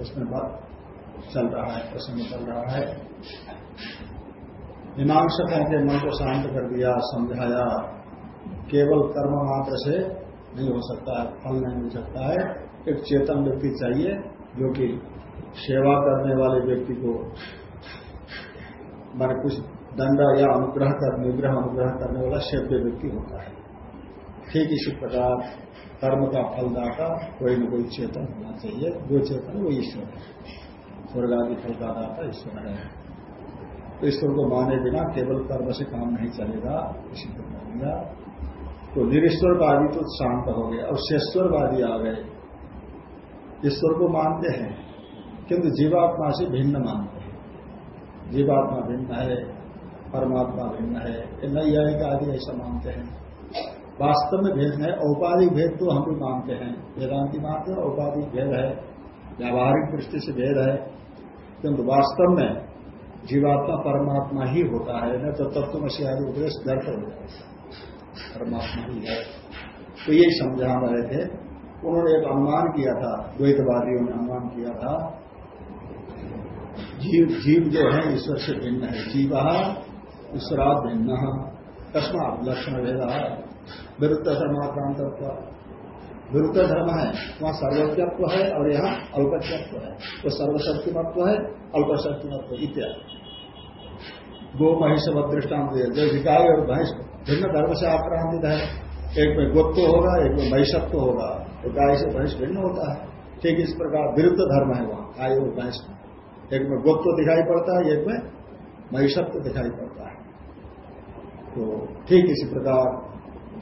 उसमें बात चल रहा है, प्रसंग चल रहा है। मीमांसकों के मन को शांत कर दिया, समझाया, केवल कर्म मात्र से नहीं हो सकता है फल नहीं मिल सकता है। एक चेतन व्यक्ति चाहिए जो कि सेवा करने वाले व्यक्ति को मान कुछ दंड या अनुग्रह कर, निग्रह अनुग्रह करने वाला सेव्य व्यक्ति होता है। ठीक इसी प्रकार कर्म का फलदाता कोई न कोई चेतन होना चाहिए। जो चेतन वो ईश्वर है। स्वर्ग आदि फल का दाता ईश्वर है। तो ईश्वर को माने बिना केवल कर्म से काम नहीं चलेगा, इसी को मानेगा। तो निरीश्वरवादी तो शांत हो गए और शेश्वरवादी आ गए। ईश्वर को मानते हैं, किंतु जीवात्मा से भिन्न मानते हैं। जीवात्मा भिन्न है, परमात्मा भिन्न है नैयायिक आदि ऐसा मानते हैं। वास्तव में भेद है, औपाधिक भेद तो हम भी मानते हैं। वेदांति मानते हैं, औपाधिक भेद है, व्यावहारिक दृष्टि से भेद है। किंतु वास्तव में जीवात्मा परमात्मा ही होता है, न तो तत्व से आदि उपदेश व्यर्थ हो जाएगा परमात्मा ही है। तो यही समझा रहे थे। उन्होंने एक अनुमान किया था, द्वैतवादियों ने अनुमान किया था। जीव जीव जो है, ईश्वर से भिन्न है। जीवा, ईश्वरात भिन्न। कस्मात लक्षण भेदा विरुद्ध धर्माक्रांतत्व विरुद्ध धर्म है, वहाँ सर्वज्ञत्व है और यहाँ अल्पज्ञत्व है। वो सर्वशक्तिमत्व है, अल्पशक्तिमत्व इत्यादि। गो महिष दृष्टांत जो विकाय और भैंस भिन्न धर्म से आक्रांतित है। एक में गोत्व होगा, एक में महिषत्व होगा। तो गाय से भैंस भिन्न होता है। ठीक इस प्रकार विरुद्ध धर्म है वहाँ, गाय और भैंस एक में गोत्व दिखाई पड़ता है, एक में महिषत्व दिखाई पड़ता है। तो ठीक इसी प्रकार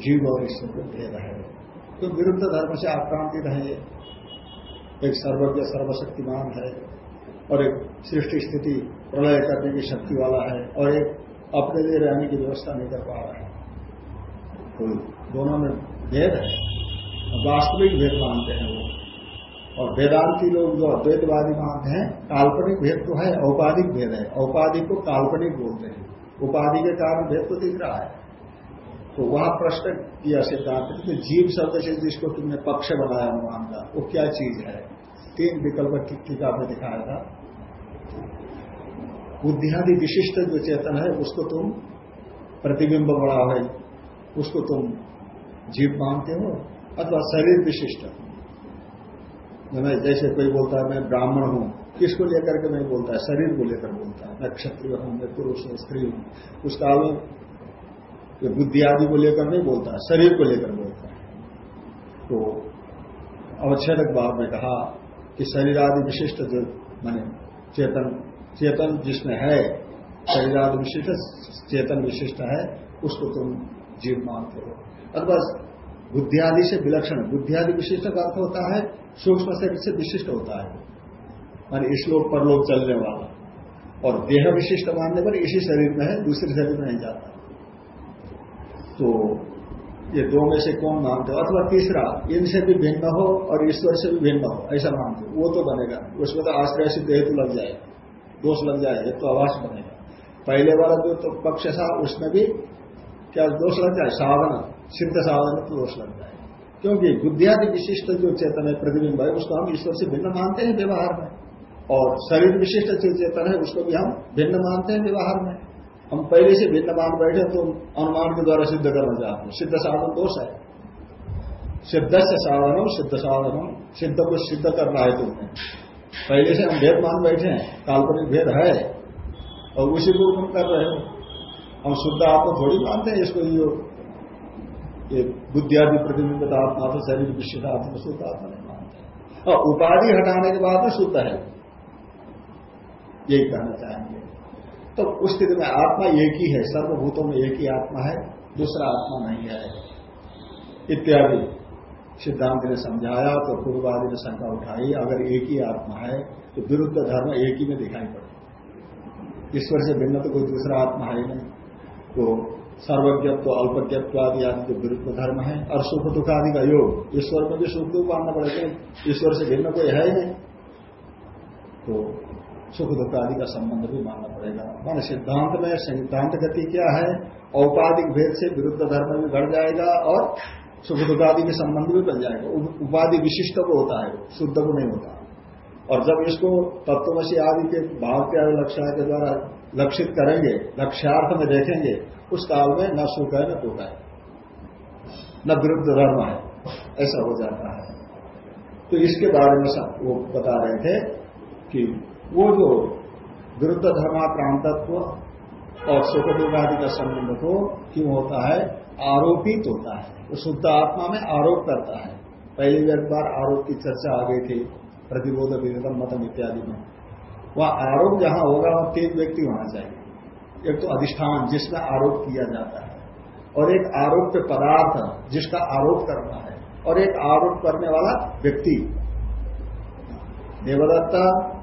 जीव और ईश्वर को भेद है। तो विरुद्ध धर्म से आक्रांतित है। एक सर्वज्ञ, सर्वशक्तिमान है और एक सृष्टि स्थिति प्रलय करने की शक्ति वाला है और एक अपने लिए रहने की व्यवस्था नहीं कर पा रहा है। तो दोनों में भेद है। वास्तविक भेद मानते हैं वो। और वेदांति लोग जो अद्वैतवादी मानते हैं, काल्पनिक भेद तो है, औपाधिक भेद है। औपाधिक को काल्पनिक बोलते हैं। उपाधि के कारण भेद तो दिख रहा है। तो वहाँ प्रश्न किया सिद्धांत तो जीव शब्द से जिसको तुमने पक्ष बनाया अनुमान का वो क्या चीज़ है? तीन विकल्प टीका में दिखाया था। बुद्धियादि विशिष्ट जो चेतन है, उसको तुम प्रतिबिंब बड़ा है, उसको तुम जीव मानते हो, अथवा शरीर विशिष्ट। जैसे कोई बोलता है, मैं ब्राह्मण हूँ, किसको लेकर के नहीं बोलता है? शरीर को लेकर बोलता है। मैं क्षत्रिय हूँ, मैं पुरुष हूँ, स्त्री हूँ। उस काल में बुद्धि आदि को लेकर नहीं बोलता शरीर को लेकर बोलता है। तो अवच्छेदक भाव में कहा कि शरीर आदि विशिष्ट जो माने चेतन चेतन जिसमें है, शरीर आदि विशिष्ट, चेतन विशिष्ट है, उसको तुम जीव मानते हो। अथवा बुद्धियादि से विलक्षण बुद्धियादि विशिष्ट का अर्थ होता है, सूक्ष्म शरीर से विशिष्ट होता है। मान इस लोग पर लोग चलने वाला। और देह विशिष्ट मानने पर इसी शरीर में है, दूसरे शरीर में नहीं जाता। तो ये दो में से कौन मानते हो? अथवा तीसरा, इनसे भी भिन्न हो और ईश्वर से भी भिन्न हो, ऐसा मानते हो? वो तो बनेगा। उसमें तो आश्रय सिद्ध हेतु लग जाएगा दोष लग जाएगा तो आवास बनेगा। पहले वाला जो तो पक्ष था, उसमें भी क्या दोष लग जाए? साधन, सिद्ध साधन तो दोष लग जाए। क्योंकि बुद्धियादि विशिष्ट जो चेतन है, प्रतिबिंब है, उसको हम ईश्वर से भिन्न मानते हैं व्यवहार में। और शरीर विशिष्ट जो चेतन है, उसको भी हम भिन्न मानते हैं व्यवहार में। हम पहले से भिन्न मान बैठे तो अनुमान के द्वारा सिद्ध करना चाहते हैं। सिद्ध साधन दोष है। सिद्ध से साधनम, सिद्ध साधनम, सिद्ध को सिद्ध करना है तुमने पहले से हम भेद मान बैठे हैं, काल्पनिक भेद है। और उसी को तुम कर रहे हो। हम शुद्ध आत्मा थोड़ी मानते हैं इसको जो ये बुद्धि आदि प्रतिबिंबित आत्मा तो शरीर विशिष्ट आत्मा शुद्ध आत्मा नहीं मानते और उपाधि हटाने के बाद में शुद्ध है। यही कहना चाहेंगे। तो उस स्थिति में आत्मा एक ही है, सर्वभूतों में एक ही आत्मा है, दूसरा आत्मा नहीं है। इत्यादि सिद्धांत ने समझाया तो पूर्वादि ने शंका उठाई, अगर एक ही आत्मा है तो विरुद्ध धर्म एक ही में दिखाई पड़े ईश्वर से भिन्न तो कोई दूसरा आत्मा है नहीं। तो सर्वज्ञत्व अल्पज्ञत्व आदि आदि जो विरुद्ध धर्म है, और सुख दुख आदि का योग, ईश्वर में भी सुख दुख मानना पड़ेगा। ईश्वर से भिन्न कोई है ही नहीं। तो सुख दुख आदि का संबंध भी मानना पड़ेगा। मान सिद्धांत में सिद्धांत गति क्या है? औपाधिक भेद से विरुद्ध धर्म भी बढ़ जाएगा और सुख दुख आदि के संबंध भी बन जाएगा। उपाधि विशिष्ट को होता है, शुद्ध को नहीं होता। और जब इसको तत्वशी आदि के भाव के लक्ष्य के द्वारा लक्षित करेंगे, लक्ष्यार्थ में देखेंगे, उस काल में न सुख है, न दुख है, न विरुद्ध धर्म है, ऐसा हो जाता है। तो इसके बारे में वो बता रहे थे कि वो जो विरुद्ध धर्माक्रांतत्व और सुख आदि का संबंध को क्यों होता है? आरोपित होता है। वो शुद्ध आत्मा में आरोप करता है। पहले बार आरोप की चर्चा आ गई थी, प्रतिबोध विवेकम मतम इत्यादि में। वह आरोप जहाँ होगा, वहाँ तीन व्यक्ति होना चाहिए। एक तो अधिष्ठान, जिसमें आरोप किया जाता है। और एक आरोप पदार्थ, जिसका आरोप करना है। और एक आरोप करने वाला व्यक्ति। देवदत्ता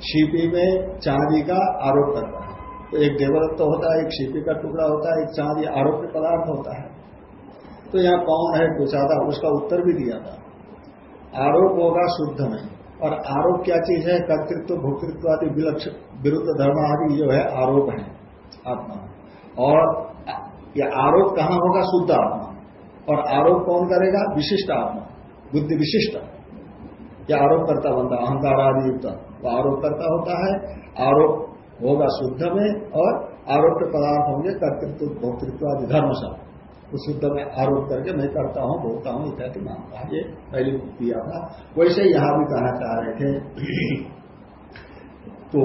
शिपी में चांदी का आरोप करता है। तो एक देवदत्त होता है, एक शिपी का टुकड़ा होता है, एक चांदी आरोप पदार्थ होता है। तो यहाँ कौन है पूछा था उसका उत्तर भी दिया था। आरोप होगा शुद्ध में। और आरोप क्या चीज़ है? कर्तृत्व भोक्तृत्व आदि विरुद्ध धर्म आदि जो है, आरोप है आत्मा। और यह आरोप कहाँ होगा? शुद्ध आत्मा। और आरोप कौन करेगा? विशिष्ट आत्मा। बुद्धि विशिष्ट। यह आरोप करता बनता अहंकार आदि युक्त। वो आरोप करता होता है, आरोप होगा शुद्ध में और आरोप के पदार्थ होंगे कर्तृत्व, भोक्तृत्व आदि, धर्म सब। उस शुद्ध में आरोप करके मैं करता हूँ बोलता हूँ, इत्यादि मानता ये पहले किया था। वैसे यहाँ भी कहना चाह रहे थे। तो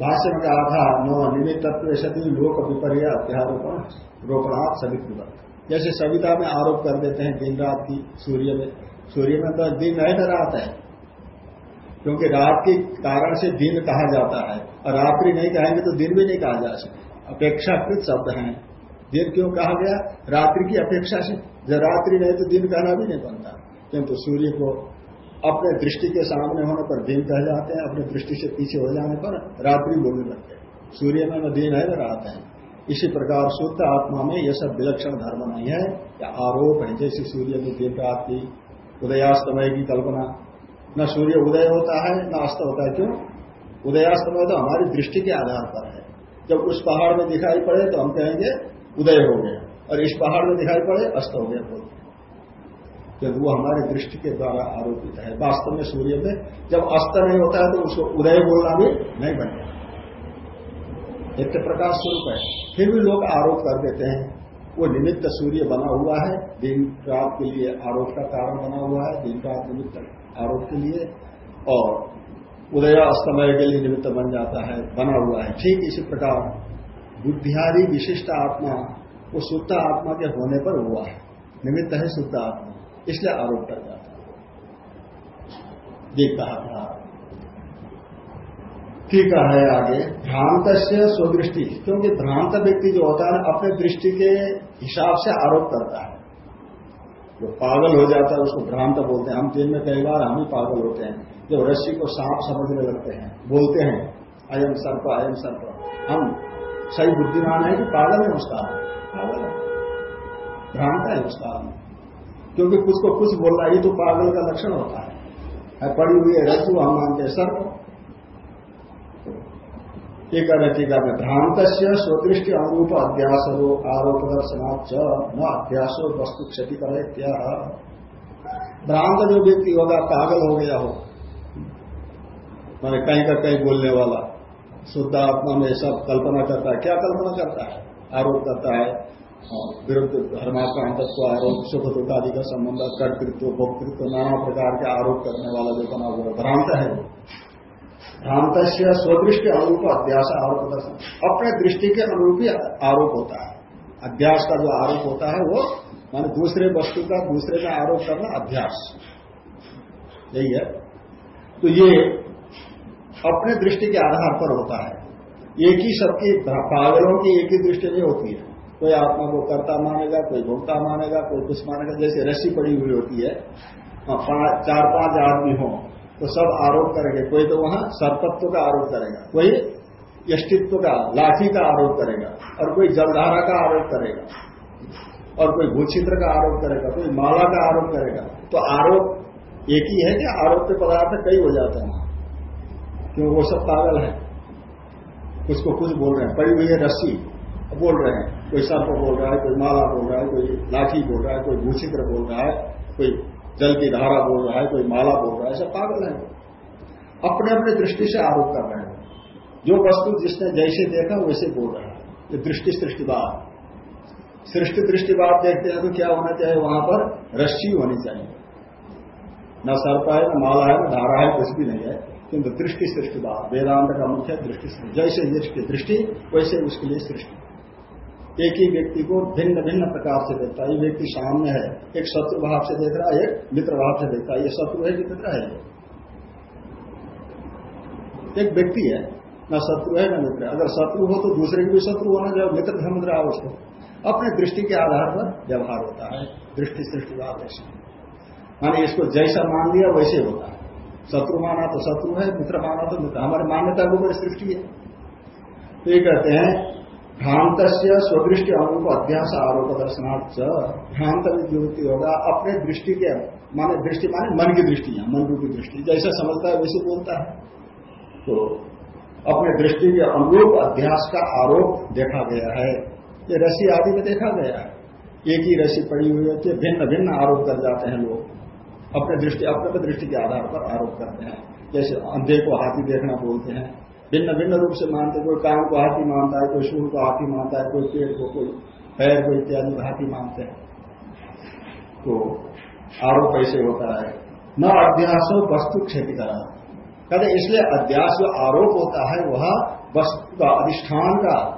भाष्य में कहा था, न निमित्त तत्व सती लोक विपर्य अध्यारोपण, रोपणात् सवित जैसे सविता में आरोप कर देते हैं, दिन रात की सूर्य में सूर्य में तो दिन नहीं न रात है। क्योंकि रात के कारण से दिन कहा जाता है और रात्रि नहीं कहेंगे तो दिन भी नहीं कहा जा सकता। अपेक्षाकृत शब्द है। दिन क्यों कहा गया? रात्रि की अपेक्षा से। जब रात्रि नहीं तो दिन कहना भी नहीं बनता। किंतु सूर्य को अपने दृष्टि के सामने होने पर दिन कह जाते हैं, अपने दृष्टि से पीछे हो जाने पर रात्रि बोलने लगते हैं। सूर्य में न दिन है, न रात है। इसी प्रकार शुद्ध आत्मा में यह सब विलक्षण धर्म नहीं है। या आरोप है, जैसे सूर्य में दिन, रात की उदयास्तमय की कल्पना न सूर्य उदय होता है, न अस्त होता है, क्यों? उदयास्त में तो हमारी दृष्टि के आधार पर है। जब उस पहाड़ में दिखाई पड़े तो हम कहेंगे, उदय हो गया। और इस पहाड़ में दिखाई पड़े, अस्त हो गया, बोलते जब वो हमारी दृष्टि के द्वारा आरोपित है। वास्तव में सूर्य में जब अस्त नहीं होता है तो उसको उदय बोलना भी नहीं बनेगा नित्य प्रकाश स्वरूप है। फिर भी लोग आरोप कर देते हैं। वो निमित्त सूर्य बना हुआ है, दिन रात के लिए आरोप का कारण बना हुआ है, दिन रात निमित्त आरोप के लिए और उदय अस्तमय के लिए निमित्त बन जाता है, बना हुआ है। ठीक इसी प्रकार बुद्धियादि विशिष्ट आत्मा वो शुद्ध आत्मा के होने पर हुआ है। निमित्त है शुद्ध आत्मा, इसलिए आरोप कर जाता है। कहा था ठीक है आगे भ्रांत से स्वदृष्टि, क्योंकि भ्रांत व्यक्ति जो होता है अपने दृष्टि के हिसाब से आरोप करता है। जो पागल हो जाता है, उसको भ्रांत बोलते हैं। हम दिन में कई बार हम ही पागल होते हैं। जब रस्सी को सांप समझने लगते हैं, बोलते हैं, अयम सर्प अयम सर्प। हम सही बुद्धिमान है कि पागल है उसका पागल है। भ्रांत है उसका क्योंकि कुछ को कुछ बोलना ही तो पागल का लक्षण होता है पड़ी हुई है रज्जु, हम मानते हैं सर्प। एक टीका में भ्रांत स्वदृष्टि अनुरूप अध्यास हो आरोप दर्शनाच न अध्यासो वस्तु क्षति करे क्या भ्रांत जो व्यक्ति होगा, पागल हो गया हो। मैंने कहीं का कहीं बोलने वाला, शुद्ध आत्मा में सब कल्पना करता है। क्या कल्पना करता है? आरोप करता है। विरुद्ध धर्माक्रांतत्व आरोप सुख दुख आदि का संबंध, कर्तृत्व, भोक्तृत्व, नाना प्रकार के आरोप करने वाला जो बना हुआ भ्रांत है भ्रांत स्वदृष्टि अनुरूप अध्यास आरोप दर्शन अपने दृष्टि के अनुरूप ही आरोप होता है। अध्यास का जो आरोप होता है वो मान दूसरे वस्तु का दूसरे का आरोप करना अभ्यास यही है। तो ये अपने दृष्टि के आधार पर होता है। एक ही सबकी पागलों की एक ही दृष्टि नहीं होती है। कोई आत्मा को कर्ता मानेगा कोई भोक्ता मानेगा कोई कुछ मानेगा जैसे रस्सी पड़ी हुई होती है। हाँ, चार पाँच आदमी हो। तो सब आरोप करेंगे। कोई तो वहाँ सर्पत्व का आरोप करेगा, कोई यष्टित्व का, लाठी का आरोप करेगा, और कोई जलधारा का आरोप करेगा, और कोई भूचित्र का आरोप करेगा, कोई माला का आरोप करेगा। तो आरोप एक ही है कि आरोप के पदार्थ कई हो जाते हैं। क्यों? वो सब पागल है। कुछ को कुछ बोल रहे हैं। पड़ी हुई है रस्सी बोल रहे हैं। कोई सर्प बोल रहा है, कोई माला बोल रहा है, कोई लाठी बोल रहा है, कोई भूचित्र बोल रहा है, कोई जल की धारा बोल रहा है, कोई माला बोल रहा है सब पागल है। अपने अपने दृष्टि से आरोप कर रहे हैं। जो वस्तु जिसने जैसे देखा, वैसे बोल रहा है। ये दृष्टि सृष्टिवाद। सृष्टि दृष्टिवाद देखते हैं तो क्या होना चाहिए? वहाँ पर रस्सी होनी चाहिए। न सर्प है, न माला है, न धारा है, कुछ भी नहीं है। किंतु दृष्टि सृष्टिवाद, वेदांत का मुख्य दृष्टि जैसे जिसकी दृष्टि, वैसे उसके लिए सृष्टि। एक ही व्यक्ति को भिन्न भिन्न प्रकार से देखता है। ये व्यक्ति सामने है, एक शत्रु भाव से देख रहा है, एक मित्र भाव से देखता है। ये शत्रु है कि मित्र है? एक व्यक्ति है, न शत्रु है, न मित्र अगर शत्रु हो तो दूसरे की भी शत्रु होना जब मित्र धर्म रहा उसको अपने दृष्टि के आधार पर व्यवहार होता है, दृष्टि सृष्टि भाव ऐसे माने इसको जैसा मान लिया, वैसे होता है। शत्रु माना तो शत्रु है, मित्र माना तो मित्र हमारे मान्यता के ऊपर सृष्टि है। तो ये कहते हैं भ्रांत स्वदृष्टि अनुरूप अध्यास आरोप दर्शनार्थ भ्रांत विद्युक्ति होगा अपने दृष्टि के, माने दृष्टि माने मन की दृष्टि है मन रूपी दृष्टि। जैसा समझता है, वैसे बोलता है। तो अपने दृष्टि के अनुरूप अध्यास का आरोप देखा गया है। ये रसी आदि में देखा गया है। एक ही रसी पड़ी हुई है भिन्न भिन्न आरोप कर जाते हैं लोग। अपने दृष्टि अपने दृष्टि के आधार पर आरोप करते हैं। जैसे अंधे को हाथी देखना बोलते हैं। भिन्न भिन्न रूप से मानते कोई कान को हाथी मानता है, कोई सूर को हाथी मानता है, कोई पेड़ को, कोई पैर को इत्यादि हाथी मानते हैं। तो आरोप ऐसे होता है। न अध्यास वस्तु क्षति करा। कहते इसलिए अध्यास जो आरोप होता है, वह वस्तु का अधिष्ठान का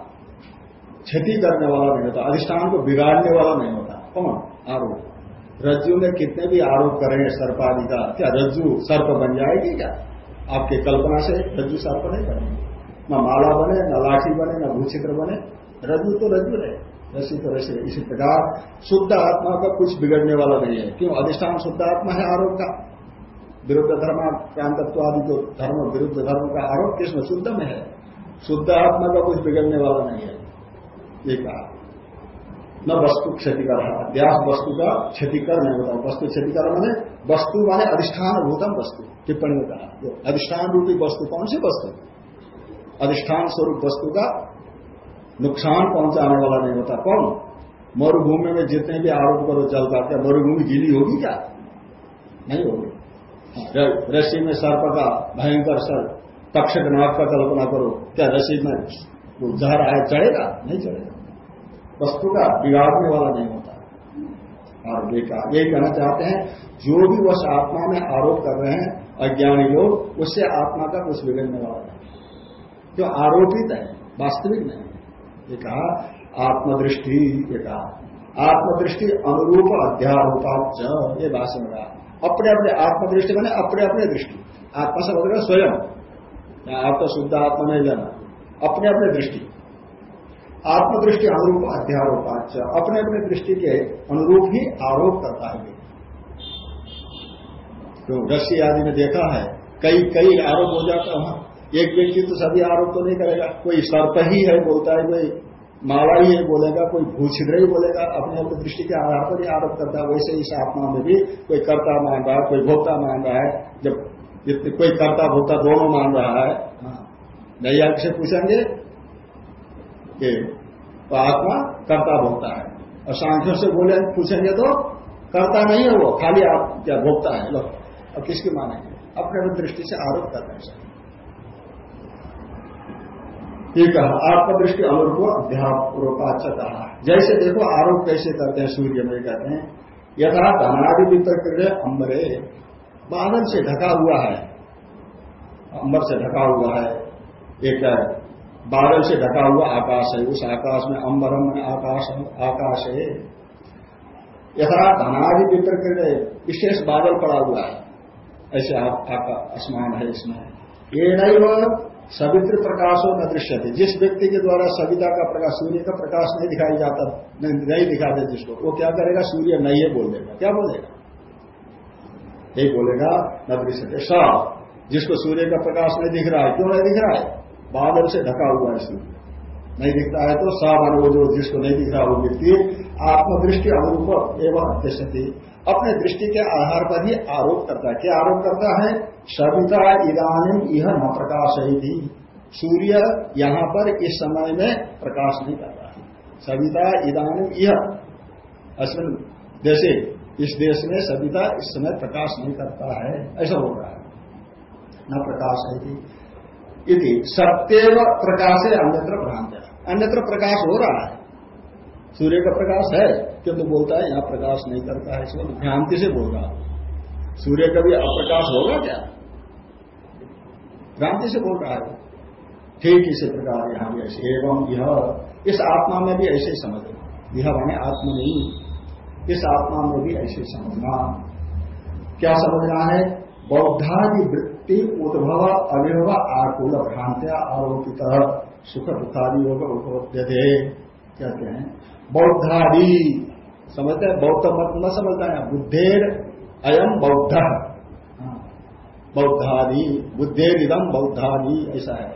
क्षति करने वाला नहीं होता। अधिष्ठान को बिगाड़ने वाला नहीं होता। कौन? आरोप। रज्जु में कितने भी आरोप करें, सर्पादि का। क्या रज्जु सर्प बन जाएगी क्या? आपके कल्पना से रज्जु सर्प नहीं बने। न माला बने, न लाठी बने, न भूचित्र बने। रज्जु तो रज्जु है रसी तो रसी इसी प्रकार शुद्ध आत्मा का कुछ बिगड़ने वाला नहीं है। क्यों? अधिष्ठान शुद्ध आत्मा है आरोप का। विरुद्ध धर्म क्रांतत्व आदि जो धर्म, विरुद्ध धर्म का आरोप किसमें? शुद्ध में है। शुद्ध आत्मा का कुछ बिगड़ने वाला नहीं है। ये कहा। न वस्तु क्षतिकर अध्यास वस्तु का क्षतिकर नहीं होता वस्तु क्षतिकर माने वस्तु माने अधिष्ठान भूतम वस्तु टिप्पणी में कहा। अधिष्ठान रूपी वस्तु कौन सी वस्तु? अधिष्ठान स्वरूप वस्तु का नुकसान पहुँचाने वाला नहीं होता। कौन? मरुभूमि में जितने भी आरोप करो चलता क्या मरुभूमि गीली होगी क्या? नहीं होगी। हाँ, रस्सी में सर्प का भयंकर सर तक्षक नाग का कल्पना करो क्या रस्सी में जहर आए चढ़ेगा? नहीं चढ़ेगा। वस्तु का बिगाड़ने वाला नहीं ये कहा यही कहना चाहते हैं, जो भी वह आत्मा में आरोप कर रहे हैं, अज्ञानी लोग, उससे आत्मा का कुछ बिगड़ने वाला नहीं जो आरोपित है, वास्तविक नहीं। ये कहा, आत्मदृष्टि ये कहा। आत्मदृष्टि अनुरूप अध्यारोपाच ये भाषण में कहा। अपने अपने आत्मदृष्टि मैंने अपने अपने दृष्टि। आत्मा से बदल स्वयं। आपका शुद्ध आत्मा नहीं जाना। अपने अपने दृष्टि। आत्मदृष्टि अनुरूप अध्यारोपाच अपने अपने दृष्टि के अनुरूप ही आरोप करता है तो रस्सी आदि में देखा है, कई कई आरोप हो जाता है एक व्यक्ति तो सभी आरोप तो नहीं करेगा। कोई सर्प ही है, बोलता है, कोई माला ही बोलेगा, कोई भूछिद्र ही बोलेगा। अपने अपने दृष्टि के आधार पर ही आरोप करता है। वैसे इस आत्मा में भी कोई कर्ता मान रहा है, कोई भोक्ता मान रहा है। जब कोई कर्ता भोक्ता दोनों मान रहा है हाँ नैया से पूछेंगे कि तो आत्मा कर्ता भोगता है। और सांख्यों से बोले, पूछेंगे तो कर्ता नहीं है वो, खाली आप क्या भोगता है? लोग अब किसकी मानेंगे? अपने दृष्टि से आरोप करते हैं ठीक है आत्मदृष्टि अनुरूप अध्यापूर्वकाच कहा जैसे देखो, आरोप कैसे करते हैं सूर्य में, कहते हैं, यथा धनादि वितर अंबरे बादल से ढका हुआ है। अंबर से ढका हुआ है। एक बादल से ढका हुआ आकाश है, उस आकाश में अंबरम में आकाश आकाश है। यथा धनादि वितर्क विशेष बादल पड़ा हुआ है। ऐसे आसमान है इसमें। ये नहीं वह सवित्र प्रकाशों न दृश्य थे जिस व्यक्ति के द्वारा सविता का प्रकाश, सूर्य का प्रकाश नहीं दिखाई जाता, नहीं दिखाते जिसको, वो क्या करेगा? सूर्य नहीं है बोल देगा। क्या बोलेगा? यही बोलेगा न दृश्य थे जिसको सूर्य का प्रकाश नहीं दिख रहा है, क्यों नहीं दिख रहा है? बादल से ढका हुआ है सूर्य नहीं दिखता है तो स वो जो जिसको नहीं दिख रहा वो व्यक्ति आत्मदृष्टि अनुरूप एवं अध्यक्षति। अपने दृष्टि के आधार पर ही आरोप करता है। क्या आरोप करता है? सविता इधानी यह न प्रकाश ही थी सूर्य यहाँ पर इस समय में प्रकाश नहीं कर रहा है। सविता इधानी यह अश्विन जैसे इस देश में सविता इस समय प्रकाश नहीं करता है। ऐसा हो रहा है। न प्रकाश है कि यदि सत्यव प्रकाश है अन्यत्र भ्रांत अन्यत्र प्रकाश हो रहा है। सूर्य का प्रकाश है, किंतु तो बोलता है, यहाँ प्रकाश नहीं करता है इसमें भ्रांति से बोल रहा सूर्य का भी अप्रकाश होगा क्या? भ्रांति से बोल रहा है। ठीक इसी प्रकार यहाँ भी ऐसे, एवं यह, इस आत्मा में भी ऐसे समझना। यह बने आत्मा नहीं, इस आत्मा में भी ऐसे समझना। क्या समझना है? बौद्धादि वृत्ति उद्भव अविभव आकुल, भ्रांत्या, आरोपित सुख दुखादि योग उपलब्ध कहते हैं? बौद्धादि। समझते हैं? बौद्ध मत न समझता है। बुद्धेर अयम बौद्ध। हाँ। बौद्धादि। बुद्धेर इदम बौद्धादि। ऐसा है।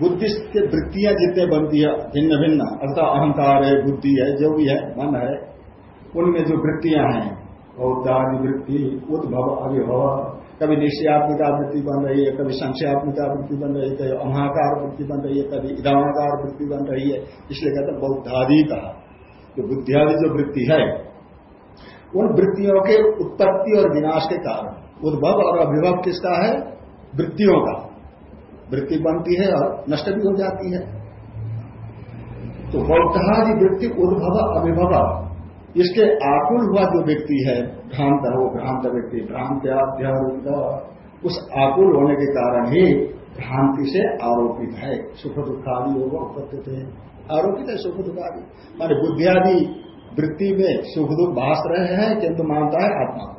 बुद्धि के वृत्तियाँ जितने बनती है भिन्न भिन्न अर्थात अहंकार है, बुद्धि है, जो भी है, मन है, उनमें जो वृत्तियाँ हैं, बौद्धादि वृत्ति, उद्भव अभिभव कभी निश्चयात्मिका वृत्ति बन रही है, कभी संशयात्मिका वृत्ति बन रही है, कभी अमाकार वृत्ति बन रही है, कभी इधामाकार वृत्ति बन रही है। इसलिए कहते हैं बौद्धादि कहा जो बुद्धियादि जो वृत्ति है, उन वृत्तियों के उत्पत्ति और विनाश के कारण, उद्भव और अभिभव किसका है? वृत्तियों का। वृत्ति बनती है और नष्ट भी हो जाती है। तो बौद्धादि वृत्ति उद्भव, अभिभव। इसके आकुल हुआ जो व्यक्ति है, भ्रांत है, वो भ्रांत व्यक्ति भ्रांत्याध्यारूप उस आकुल होने के कारण ही भ्रांति से आरोपित है। सुख दुखादि योग उपत्ति थे। आरोपित है सुख दुखादि। माने बुद्धियादि वृत्ति में सुख दुख भाष रहे हैं, किंतु मानता है आत्मा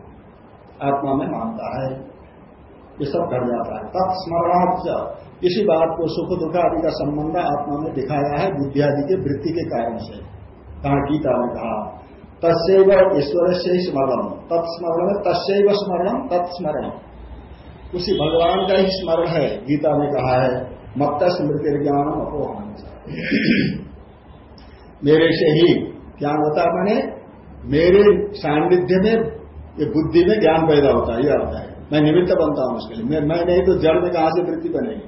आत्मा में मानता है। ये सब कर जाता है। तत्स्मरणार्थ इसी बात को सुख दुख आदि का संबंध आत्मा में दिखाया है बुद्धियादि के वृत्ति के कारण से। कहा गीता ने कहा तस्व ईश्वर से ही स्मरण तत्स्मरण में तस्व स्मरण तत्स्मरण उसी भगवान का ही स्मरण है गीता में कहा है मत स्मृति ज्ञान मेरे से ही ज्ञान होता है मैंने मेरे सान्निध्य में ये बुद्धि में ज्ञान पैदा होता है ये अर्थ है। मैं निमित्त बनता हूँ उसके लिए। मैं, मैं नहीं तो जड़ में कहाँ से वृत्ति बनेगी?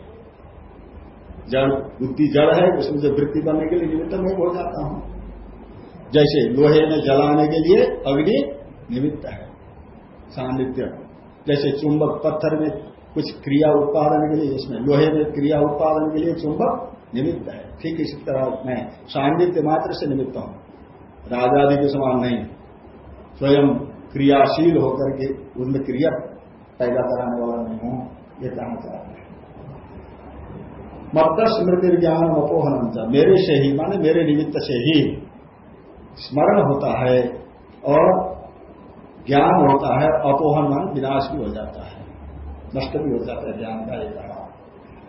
जड़ बुद्धि जड़ है उसमें जो वृत्ति बनने के लिए निमित्त मैं हो जाता हूँ। जैसे लोहे में जलाने के लिए अग्नि निमित्त है, सानिध्य। जैसे चुंबक पत्थर में कुछ क्रिया उत्पादन के लिए इसमें लोहे में क्रिया उत्पादन के लिए चुंबक निमित्त है। ठीक इसी तरह मैं सान्निध्य मात्र से निमित्त हूँ। राजादि के समान नहीं। स्वयं क्रियाशील होकर के उनमें क्रिया पैदा कराने वाला नहीं हूँ, ये कहना चाहते हैं। मत स्मृति ज्ञान अपोहन मेरे से ही, माने मेरे निमित्त से ही स्मरण होता है और ज्ञान होता है, अपोहन मन विनाश भी हो जाता है, नष्ट भी हो जाता है ज्ञान का ये कहा।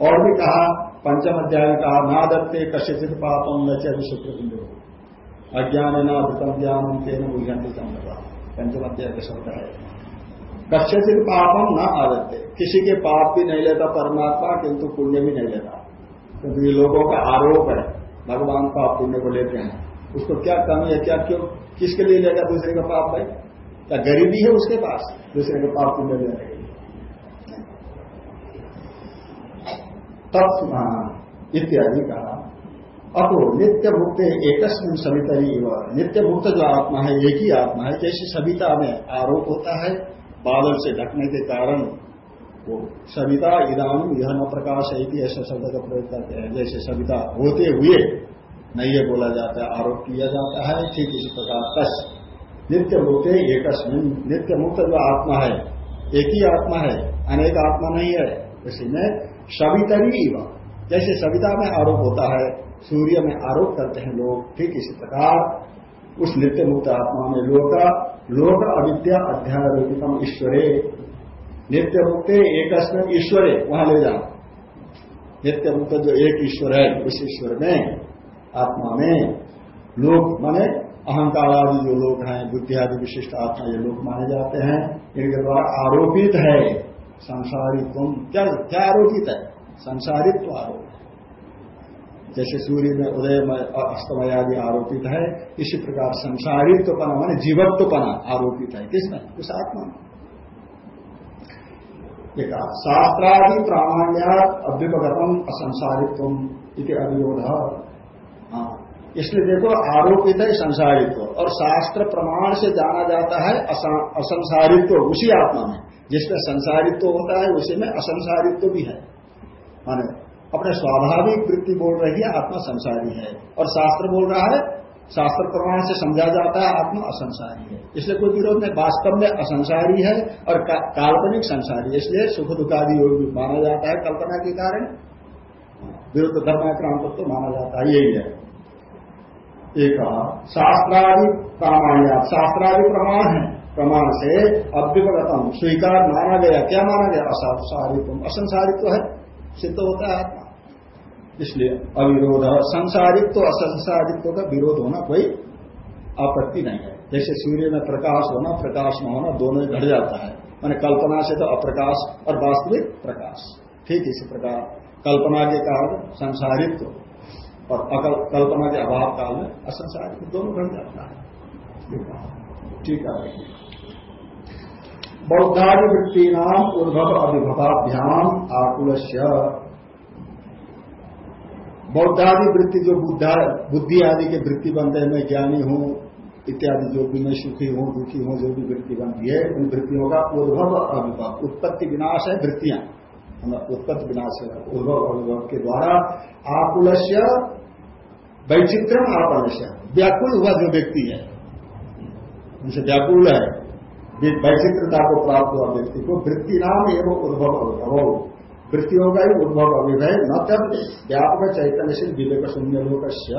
और भी कहा, पंचम अध्याय कहा ना दत्ते कश्यचित पापम न चुक्र बिंदु अज्ञान न वृतम ज्ञान बुझंती कहा पंचम अध्याय का शब्द है। कश्यचित पापम न आदत्ते। किसी के पाप भी नहीं लेता परमात्मा, किंतु पुण्य भी नहीं लेता। क्योंकि ये लोगों का आरोप है, भगवान पाप पुण्य को लेते हैं। उसको क्या कमी है क्या क्यों? किसके लिए लेगा दूसरे का पाप भाई। क्या गरीबी है उसके पास? दूसरे का पाप पुण्य लेने के लिए। तब इत्यादि कहा। अब नित्य मुक्त एकस्मिन सविता ही नित्य मुक्त जो आत्मा है, एक ही आत्मा है, जैसे सविता में आरोप होता है, बादल से ढकने के कारण वो सविता इदान यह न प्रकाश है कि ऐसा शब्द का प्रयोग करते हैं। जैसे सविता होते हुए नहीं ये बोला जाता है, आरोप किया जाता है, ठीक इसी प्रकार कश नित्य मुक्त एक नित्य मुक्त जो आत्मा है, एक ही आत्मा है, अनेक आत्मा नहीं है, उसी में सवितरी जैसे सविता में आरोप होता है, सूर्य में आरोप करते हैं लोग, ठीक इसी प्रकार उस नित्य मुक्त आत्मा में लोक लोक अविद्या अध्यारोपितम ईश्वरे। नित्य मुक्त एक ईश्वरे, वहाँ ले जाओ। नित्य मुक्त जो एक ईश्वर है, उस ईश्वर में आत्मा में लोग माने अहंकार आदि जो लोग हैं बुद्धि आदि विशिष्ट आत्मा ये लोग माने जाते हैं, इनके द्वारा आरोपित है। संसारित्व क्या क्या आरोपित है। संसारित्व आरोप जैसे सूर्य में उदयमय अस्तमय आदि आरोपित है, इसी प्रकार संसारित्वपना माने जीवत्वपना आरोपित है। किसमें? उस आत्मा में। शास्त्रादि प्रामाण्या अभ्युपगतम असंसारित्व इति अभिरोध हाँ इसलिए देखो आरोपित है संसारित्व और शास्त्र प्रमाण से जाना जाता है असंसारित्व उसी आत्मा में। जिसमें संसारित्व होता है उसी में असंसारित्व भी है। माने अपने स्वाभाविक वृत्ति बोल रही है आत्मा संसारी है। और शास्त्र बोल रहा है शास्त्र प्रमाण से समझा जाता है आत्मा असंसारी है। इसलिए कोई विरोध नहीं वास्तव में असंसारी है और का, काल्पनिक संसारी है। इसलिए सुख दुखादि योग भी माना जाता है कल्पना के कारण। विरुद्ध धर्माक्रांत तो माना जाता है यही है। एक शास्त्रादि प्रामाण्य शास्त्रादि प्रमाण है। प्रमाण से अभ्युपगतम, स्वीकार माना गया, क्या माना गया? असंसारित्व। असंसारित्व है। सिद्ध होता है आत्मा। इसलिए अविरोध, संसारित्व तो असंसारित्व का विरोध होना कोई आपत्ति नहीं है। जैसे सूर्य में प्रकाश होना, प्रकाश में होना, दोनों घट जाता है। मैंने कल्पना से तो अप्रकाश और वास्तविक प्रकाश। ठीक इसी प्रकार, कल्पना के कारण संसारित्व। और कल्पना के अभाव काल में असंसारित्व दोनों घट जाता है। ठीक है। बौद्धादि वृत्ति नाम उद्भव अभिभवाभ्याम आकुल बौद्धादि वृत्ति जो बुद्धा, बुद्धि आदि के वृत्ति बनते हैं, मैं ज्ञानी हूँ, इत्यादि जो भी मैं सुखी हूँ, दुखी हूँ, जो भी वृत्ति बनती है, उन वृत्तियों का उद्भव अभिभव, उत्पत्ति विनाश है वृत्तियाँ। उत्पत्ति विनाश है उद्भव अभिभव के द्वारा आकुलस्य वैचित्रम आपलस्य व्याकुल हुआ जो व्यक्ति है उनसे व्याकुल है वैचित्रता को प्राप्त हुआ व्यक्ति को वृत्ति नाम एवं उद्भव अभिभव वृत्तियों का ही उद्भव अभिभय न तब व्यापक चैतन्यशील विवेक शून्य लोकस्य।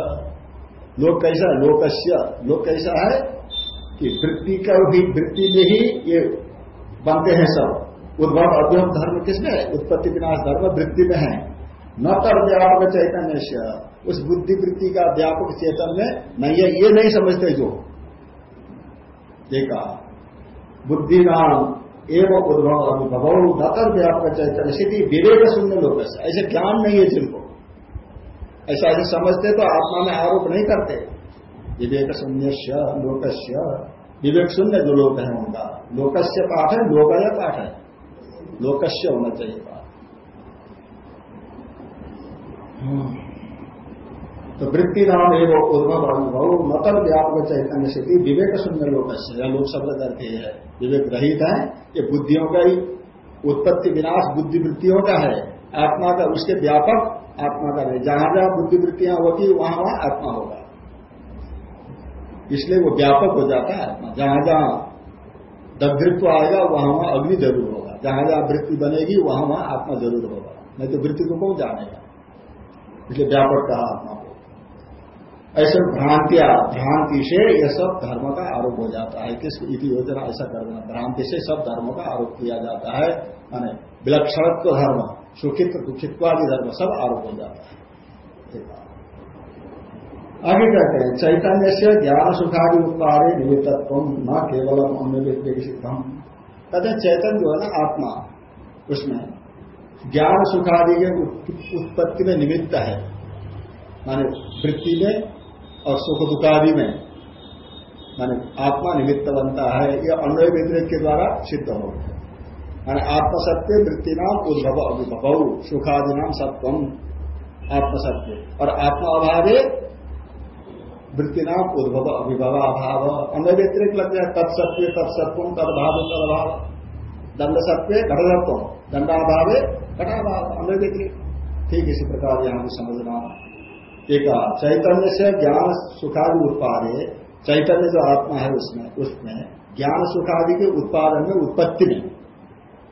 लोक कैसा लोकस्य। लोक कैसा है? कि वृत्ति का भी वृत्ति में ही ये बनते हैं सब। उद्भव अद्भुत धर्म किसमें? उत्पत्ति विनाश धर्म वृत्ति में है। न तब व्यापक चैतन्य उस बुद्धि वृत्ति का व्यापक चेतन में नहीं है, ये नहीं समझते जो। देखा बुद्धि नाम एवं उद्भव अभिभव नतर व्यापक चैतन्य स्थिति विवेक शून्य लोग ऐसे ज्ञान नहीं है जिनको। ऐसा ऐसे समझते तो आत्मा में आरोप नहीं करते। विवेक शून्य लोकस्य। विवेक शून्य जो लोक है उनका। लोकस्य पाठ है, लोकय पाठ है। लोकस्य होना चाहिए पाठ तो वृत्ति नाम एवं उद्भव अनुभव नतर व्यापक चैतन्य स्थिति, विवेक शून्य या लोक शब्द करते हैं। विवेक रहित है, ये बुद्धियों का ही उत्पत्ति विनाश बुद्धि वृत्तियों का है। आत्मा का उसके व्यापक आत्मा का नहीं। जहाँ जहाँ बुद्धि वृत्तियाँ होती, वहाँ वहाँ आत्मा होगा। इसलिए वो व्यापक हो जाता है आत्मा। जहाँ जहाँ दग्धृत्व आएगा, वहाँ वहाँ अग्नि ज़रूर होगा। जहाँ जहाँ वृत्ति बनेगी, वहाँ वहाँ आत्मा ज़रूर होगा। नहीं तो वृत्ति को कौन जानेगा? इसलिए व्यापक कहा आत्मा ऐसे भ्रांतिया भ्रांति से यह सब धर्म का आरोप हो जाता है। किस इति योजना ऐसा कर देना भ्रांति से सब धर्मों का आरोप किया जाता है। माने विलक्षणत्व धर्म, सुखित्व दुखित्व आदि धर्म सब आरोप हो जाता है। आगे कहते हैं चैतन्य से ज्ञान सुखादि उत्पादे निमित्तत्व न केवल विकसितम कहते हैं चैतन्य जो है ना, आत्मा, उसमें ज्ञान सुखादि के उत्पत्ति में निमित्त है। माने वृत्ति में और सुख दुखादि में, माने आत्मा निमित्त बनता है, यह अन्वय व्यतिरिक के द्वारा सिद्ध हो माने आत्मसत्य वृत्ति नाम उद्भव, अभिभव, सुखादि नाम सत्वम आत्मसत्य। और आत्मा अभाव वृत्ति नाम उद्भव अभिभव अभाव अन्य व्यतिरिक लग जाए, तत्सत्य, तत्सत्व, तदभाव तदभाव। दंड सत्य घटसत्व, दंडाभाव, घटाभाव। अन्य व्यतिरिक ठीक इसी प्रकार यहाँ समझना। एक चैतन्य से ज्ञान सुखादि उत्पादे, चैतन्य जो आत्मा है उसमें उसमें ज्ञान सुखादि के उत्पादन में उत्पत्ति में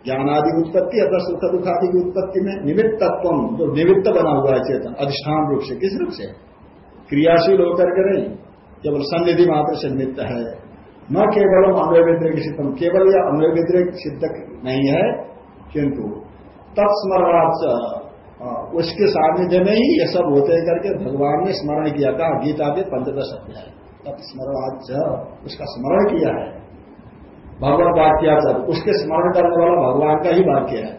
ज्ञानादि उत्पत्ति अथवा सुख दुखादि की उत्पत्ति में निमित्त तत्व जो निमित्त बना हुआ है चेतन, अधिष्ठान रूप से, किस रूप से? क्रियाशील होकर के नहीं, केवल सन्निधि मात्र से निमित्त है। न केवल अन्वय व्यतिरिक सिद्धम केवल यह अन्वय व्यतिरिक सिद्ध नहीं है, किंतु तत्स्मरणार्थ उसके सानिध्य में ही ये सब होते करके भगवान ने स्मरण किया था गीता के पंचदश अध्याय तत्स्मरणार्थ उसका स्मरण किया है। भगवान वाक्य उसके स्मरण करने वाला भगवान का ही वाक्य है।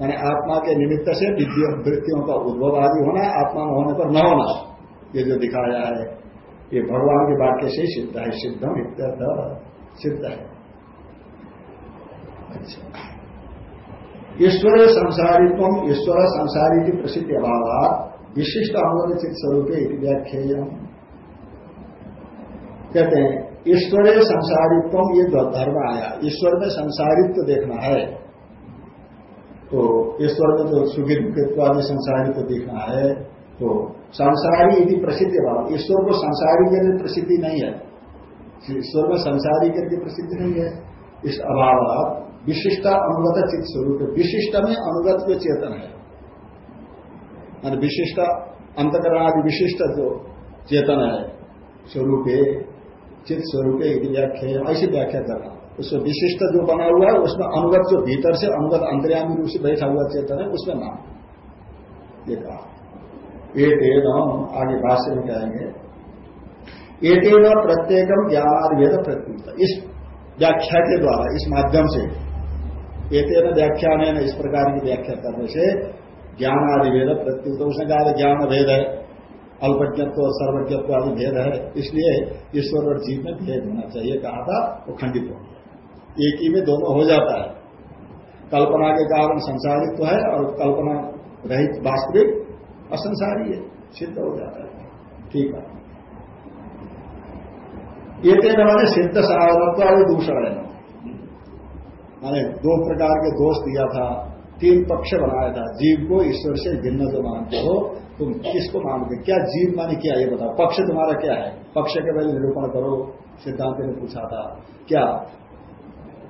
यानी आत्मा के निमित्त से वृत्तियों का उद्भव आदि होना आत्मा में होने पर न होना ये जो दिखाया है, ये भगवान के वाक्य से ही सिद्ध है, सिद्धम सिद्ध है। अच्छा। ईश्वर संसारित्व, ईश्वर संसारी की प्रसिद्धि अभाव विशिष्ट अमोदित स्वरूप व्याख्या कहते हैं, ईश्वर संसारित्व ये धर्म आया। ईश्वर में संसारित्व देखना है। तो ईश्वर में जो सुखी दुखित्व संसारित्व देखना है। तो संसारी यदि प्रसिद्धि भाव ईश्वर को संसारी के लिए प्रसिद्धि नहीं है। ईश्वर में संसारी के लिए प्रसिद्धि नहीं है। इस अभाव विशिष्ट अनुगत चित्त स्वरूप विशिष्ट में अनुगत जो चेतन है। विशिष्ट अंतकरण आदि विशिष्ट जो चेतन है, स्वरूप, चित्त स्वरूप व्याख्या, ऐसी व्याख्या करना उसमें विशिष्ट जो बना हुआ है, उसमें अनुगत जो भीतर से अनुगत अंतर्यामी रूप से बैठा हुआ चेतन है, उसमें नाम। ये कहा। एतेन आगे भाष्य में कहेंगे। एतेन प्रत्येकम ज्ञान वेद प्रत्युत इस व्याख्या के द्वारा, इस माध्यम से एतेन व्याख्यान है इस प्रकार की व्याख्या करने से ज्ञान आदि भेद प्रत्युत उसने कहा ज्ञान भेद है, अल्पज्ञत्व और सर्वज्ञत्व आदि भेद है, इसलिए ईश्वर और जीव में भेद होना चाहिए, कहा था, वो खंडित हो एक ही में दोनों हो जाता है। कल्पना के कारण संसारित्व है और कल्पना रहित वास्तविक असंसारी है, सिद्ध हो जाता है। ठीक है। ये तेना सिद्ध साधनत्व दूषण है। मैंने दो प्रकार के दोष दिया था, तीन पक्ष बनाया था, जीव को ईश्वर से भिन्न जो मानते हो, तुम किसको मानते क्या जीव माने क्या? ये बताओ। पक्ष तुम्हारा क्या है? पक्ष के पहले निरूपण करो, सिद्धांत ने पूछा था। क्या?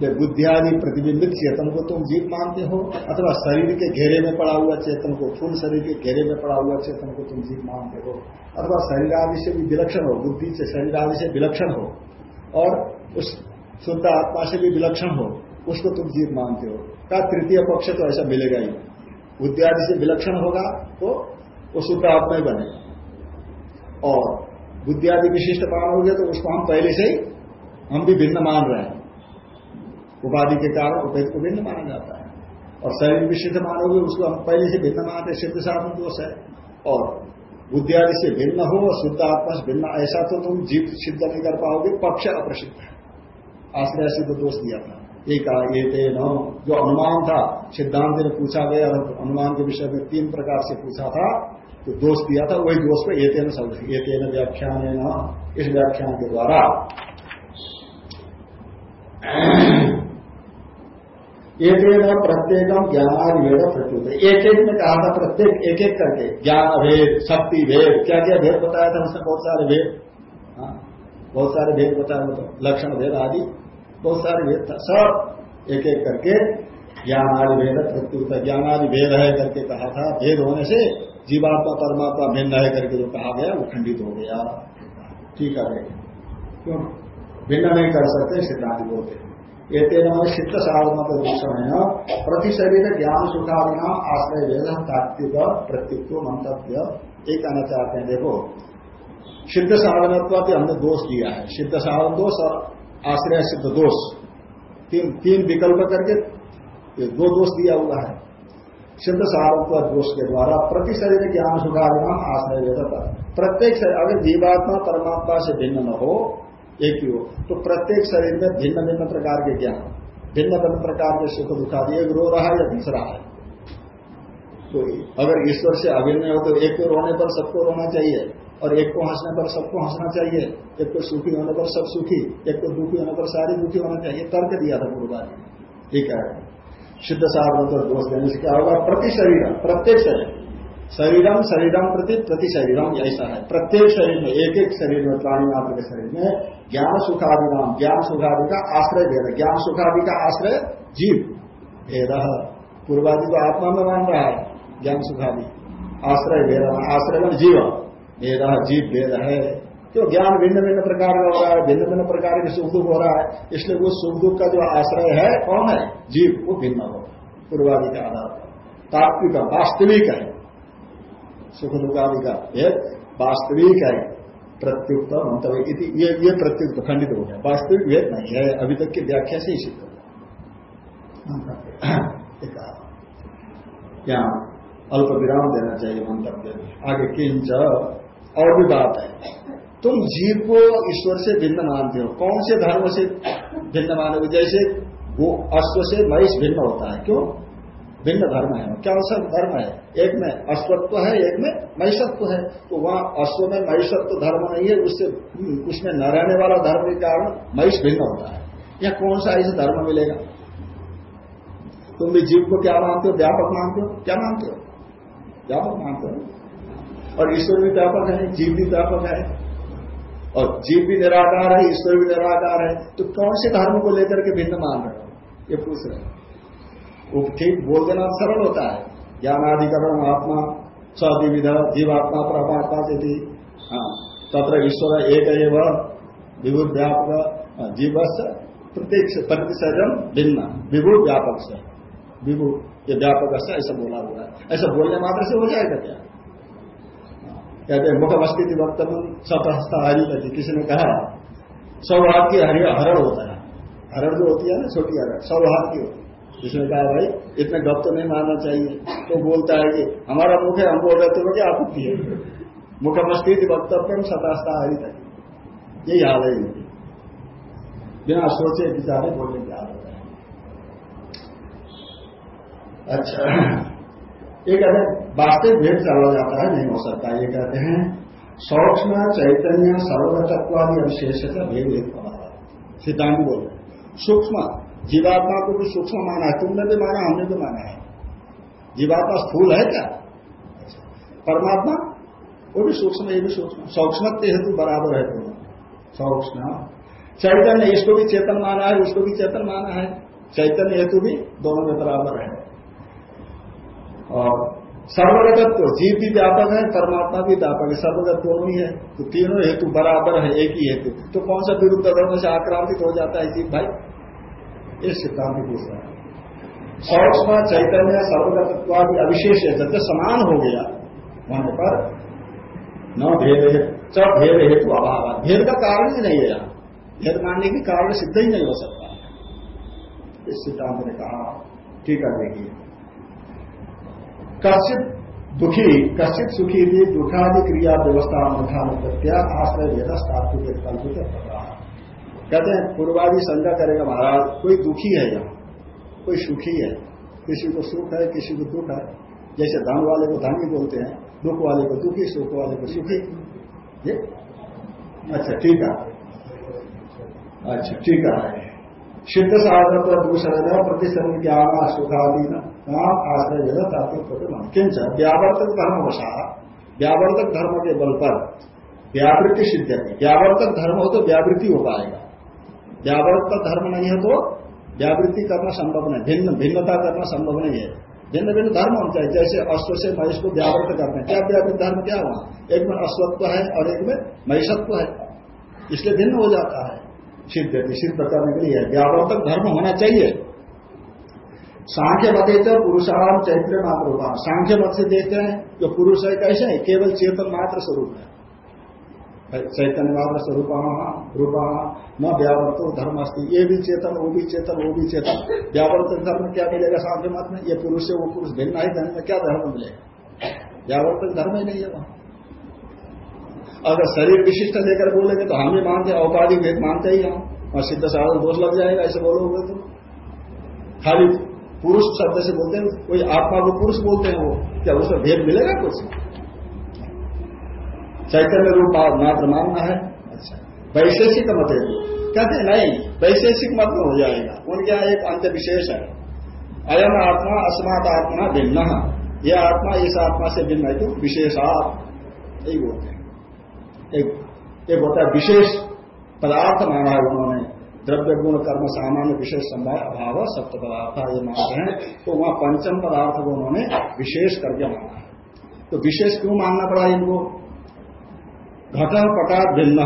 बुद्धि आदि प्रतिबिंबित चेतन को तुम जीव मानते हो? अथवा शरीर के घेरे में पड़ा हुआ चेतन को, फूल शरीर के घेरे में पड़ा हुआ चेतन को तुम जीव मानते हो? अथवा शरीर आदि से भी विलक्षण हो, बुद्धि से, शरीर आदि से विलक्षण हो, और उस शुद्ध आत्मा से भी विलक्षण हो उसको तुम जीव मानते हो। क्या तृतीय पक्ष तो ऐसा मिलेगा ही। बुद्धि से विलक्षण होगा तो वो शुद्ध आत्मा ही बनेगा। और बुद्धि आदि विशिष्ट मानोगे तो उसको हम पहले से ही, हम भी भिन्न मान रहे हैं। उपाधि के कारण उपहित को भिन्न माना जाता है। और शरीर विशिष्ट मानोगे, उसको हम पहले से भिन्न मानते सिद्ध साधन दोष है। और बुद्धि आदि से भिन्न हो और शुद्ध आत्मा से भिन्न, ऐसा तो तुम जीव सिद्ध नहीं कर पाओगे, पक्ष अप्रसिद्ध है। आश्रय सिद्ध दोष दिया था। एक न जो अनुमान था, सिद्धांत ने पूछा गया अनुमान के विषय में तीन प्रकार से पूछा था जो दोष दिया था, वही दोष को एतेन शब्द एतेन व्याख्यान इस व्याख्यान के द्वारा। एक एक प्रत्येकम ज्ञान वेद प्रत्युत। एक एक में कहा था प्रत्येक एक एक करके। ज्ञान भेद शक्ति भेद। क्या क्या भेद बताया था उसने बहुत सारे भेद। हाँ? बहुत सारे भेद बताया मतलब लक्षण भेद आदि। बहुत सारे भेद था। सब एक एक करके ज्ञान आदि भेद प्रत्युत ज्ञान आदि भेद है करके कहा था। भेद होने से जीवात्मा, परमात्मा भिन्न है करके जो कहा गया, वो खंडित हो गया। ठीक है क्यों? भिन्न नहीं कर सकते, सिद्धांत बोलते ये तेना सिद्ध साधना दूषण है। प्रति शरीर ज्ञान सुखादिना आश्रय वेद, तात्विक प्रत्युत्व मंतव्य। ये कहना चाहते हैं, देखो। सिद्ध साधनत्व हमने दोष दिया है। सिद्ध साधन दोष और आश्रय सिद्ध दोष। तीन तीन विकल्प करके ये दो दोष दिया हुआ है। सिद्ध साधन दोष के द्वारा प्रति शरीर ज्ञान सुखादिना आश्रय वेद प्रत्येक शरीर, अगर जीवात्मा परमात्मा से भिन्न न हो, एक ही हो तो प्रत्येक शरीर में भिन्न भिन्न प्रकार के ज्ञान, भिन्न भिन्न प्रकार के सुख दुखा एक रो रहा है या दूसरा है। तो अगर ईश्वर से अभिन्न हो तो एक को रोने पर सबको रोना चाहिए। और एक को हंसने पर सबको हंसना चाहिए, एक को सुखी होने पर सब सुखी, एक को दुखी होने पर सारी दुखी होना चाहिए, तर्क दिया था पूर्वाजी ठीक है? सिद्ध सार्वत दोष देने से क्या होगा? प्रति शरीर प्रत्येक शरीर। शरीरम शरीरम प्रति प्रति शरीरम, ऐसा है। प्रत्येक शरीर में एक एक शरीर में, प्राणी मात्र के शरीर में ज्ञान सुखादि नाम, ज्ञान सुखादि का आश्रय भेद, ज्ञान सुखादि का आश्रय जीव। भेद। पूर्वादि को आत्मा में मान रहा है, ज्ञान सुखादि। आश्रय भेद, आश्रय में जीव। भेद जीव भेद है। क्यों? ज्ञान भिन्न भिन्न प्रकार का हो रहा है भिन्न भिन्न प्रकार के सुख दुख हो रहा है। इसलिए वो सुख दुख का जो आश्रय है, कौन है? जीव। वो भिन्न होगा पूर्वादि के आधार पर। तात्विक, वास्तविक है। सुख दुखादि का भेद वास्तविक है। प्रत्युक्त मंतव्य ये ये प्रत्युक्त खंडित हो गया। वास्तविक भेद नहीं है। अभी तक की व्याख्या से ही सिद्ध होगा अल्प विराम देना चाहिए मंतव्य आगे किंच और भी बात है। तुम जीव को ईश्वर से भिन्न मानते हो। कौन से धर्म से भिन्न मानोगे? जैसे वो अश्व से महिष भिन्न होता है। क्यों? भिन्न धर्म है। क्या सब धर्म है? एक में अश्वत्व है, एक में महिषत्व है। तो वहाँ अश्व में महिषत्व धर्म नहीं है। उससे, उसमें न रहने वाला धर्म के कारण महिष भिन्न होता है। या कौन सा ऐसे धर्म मिलेगा? तुम भी जीव को क्या मानते हो? व्यापक मानते हो? क्या मानते हो? व्यापक मानते हो? और ईश्वर भी व्यापक है, जीव भी व्यापक है। और जीव भी निराकार है, ईश्वर भी निराकार है। तो कौन से धर्म को लेकर के भिन्न मान रहे हो? ये पूछ रहे हैं। वो ठीक, बोल देना सरल होता है। ज्ञानाधिकरण, आत्मा सविविध जीवात्मा, परमात्मा से थी हाँ तत्र ईश्वर एक विभु व्यापक जीवस प्रत्येक प्रतिशतम भिन्न विभु व्यापक से विभु, ये व्यापक ऐसा बोला हुआ है। ऐसा बोलने मात्र से हो जाएगा क्या? कहते हैं, मुख अस्थिति वक्तव्य सतहस्ता हरी कहती किसी ने कहा सौभाग्य हरि हरण होता है। हरण जो होती है ना, छोटी हरण सौभाग्य होती है। जिसने कहा, भाई, इतने गप तो नहीं मानना चाहिए। तो बोलता है कि, हमारा मुख है, हम बोल रहे थे क्या आपत्ति है? मुखमस्थित वक्तव्य सतास्ता हरी तक यही हाल है इनकी। बिना सोचे, विचारे बोलने की आदत है। अच्छा। ये कहते हैं, वास्तविक भेद चला जाता है, नहीं हो सकता, ये कहते हैं, सूक्ष्म चैतन्य सर्वतत्वादि अविशेष का भेद एक सिद्धांत बोल सूक्ष्म, जीवात्मा को भी सूक्ष्म माना है, तुमने भी माना, हमने भी माना है। जीवात्मा स्थूल है क्या? परमात्मा, वो भी सूक्ष्म, ये भी सूक्ष्म। सूक्ष्म हेतु बराबर है दोनों सूक्ष्म। चैतन्य, इसको भी चेतन माना है, उसको भी चेतन माना है। चैतन्य हेतु भी दोनों में बराबर है। और सर्वगत तो जीव भी व्यापक है, परमात्मा भी व्यापक है, सर्वगत दोनों ही है। तो तीनों हेतु बराबर है, एक ही हेतु। तो कौन सा विरुद्ध धर्म से आक्रांतित हो जाता है, जीव भाई? ये सिद्धांत पूछ है। सूक्ष्म चैतन्य सर्वगतत्वादि अविशेष है, जब समान हो गया वहाँ पर न भेद च भेद हेतु अभाव भेद का कारण ही नहीं है यहाँ। भेद मानने के कारण सिद्ध ही नहीं हो सकता। इस सिद्धांत ने कहा, ठीक है, देखिए। कश्चित दुखी, कश्चित सुखी भी दुखादि क्रिया व्यवस्था अनुष्ठान प्रत्या आश्रय भेद स्थापित कल्पित कहते हैं, पूर्वादि शंका करेगा महाराज, कोई दुखी है यहाँ? कोई सुखी है? किसी को सुख है, किसी को दुख है? जैसे धन वाले को धनी बोलते हैं, दुख वाले को दुखी, सुख वाले को सुखी। अच्छा ठीक है। अच्छा ठीक है। सिद्ध साधन पर दूसरा प्रतिशत ज्ञान सुखादि आश्रय जगह तात्विक किंच व्यावर्तक धर्म वसा व्यावर्तक धर्म के बल पर व्यावृत्ति सिद्ध है व्यावर्तक धर्म हो तो व्यावृत्ति हो पाएगा व्यावृत का धर्म नहीं है तो व्यावृत्ति करना संभव नहीं भिन्न भिन्नता करना संभव नहीं है भिन्न भिन्न धर्म होना चाहिए जैसे अश्व से महिष को व्यावृत करते हैं क्या व्यावृत धर्म क्या हुआ? एक में अश्वत्व है और एक में महिषत्व है। इसलिए भिन्न हो जाता है। सिद्ध सिद्ध करने के लिए। व्यावर्तक धर्म होना चाहिए। सांख्य मते तो पुरुषाराम चैत्र मात्र होगा सांख्य मत से देखते हैं, जो पुरुष है कैसे है? केवल चेतन मात्र स्वरूप है। चैतन्य मात्र स्वरूप रूपा न व्यावर्तो धर्म अस्थित ये भी चेतन, वो भी चेतन, वो भी चेतन। व्यावर्तक धर्म क्या मिलेगा सांख्य मत में? ये पुरुष से वो पुरुष भिन्न ही, धर्म में क्या धर्म मिलेगा? व्यावर्तक धर्म ही नहीं है वहाँ। अगर शरीर विशिष्ट लेकर बोलेंगे तो हम भी मानते औपाधिक भेद मानते ही हम। और सिद्ध साधन दोष लग जाएगा, ऐसे बोलोगे तो। खाली पुरुष शब्द से बोलते हैं, कोई आत्मा को पुरुष बोलते हैं वो, क्या उसमें भेद मिलेगा कुछ? चैतन्य रूप मात्र मानना है। अच्छा। वैशेषिक मत है कहते नहीं, वैशेषिक मत में हो जाएगा। उनके यहाँ एक अंत विशेष है। अयम आत्मा, अस्मात आत्मा भिन्न। यह आत्मा, इस आत्मा से भिन्न है तो विशेषात। यही बोलते हैं। एक एक होता है विशेष पदार्थ माना है उन्होंने। द्रव्य गुण, कर्म, सामान्य, विशेष संभव अभाव सप्त पदार्थ, ये मानते हैं। तो वहाँ पंचम पदार्थ को उन्होंने विशेष करके माना। है तो विशेष क्यों मानना पड़ा इनको? घट पटा भिन्न।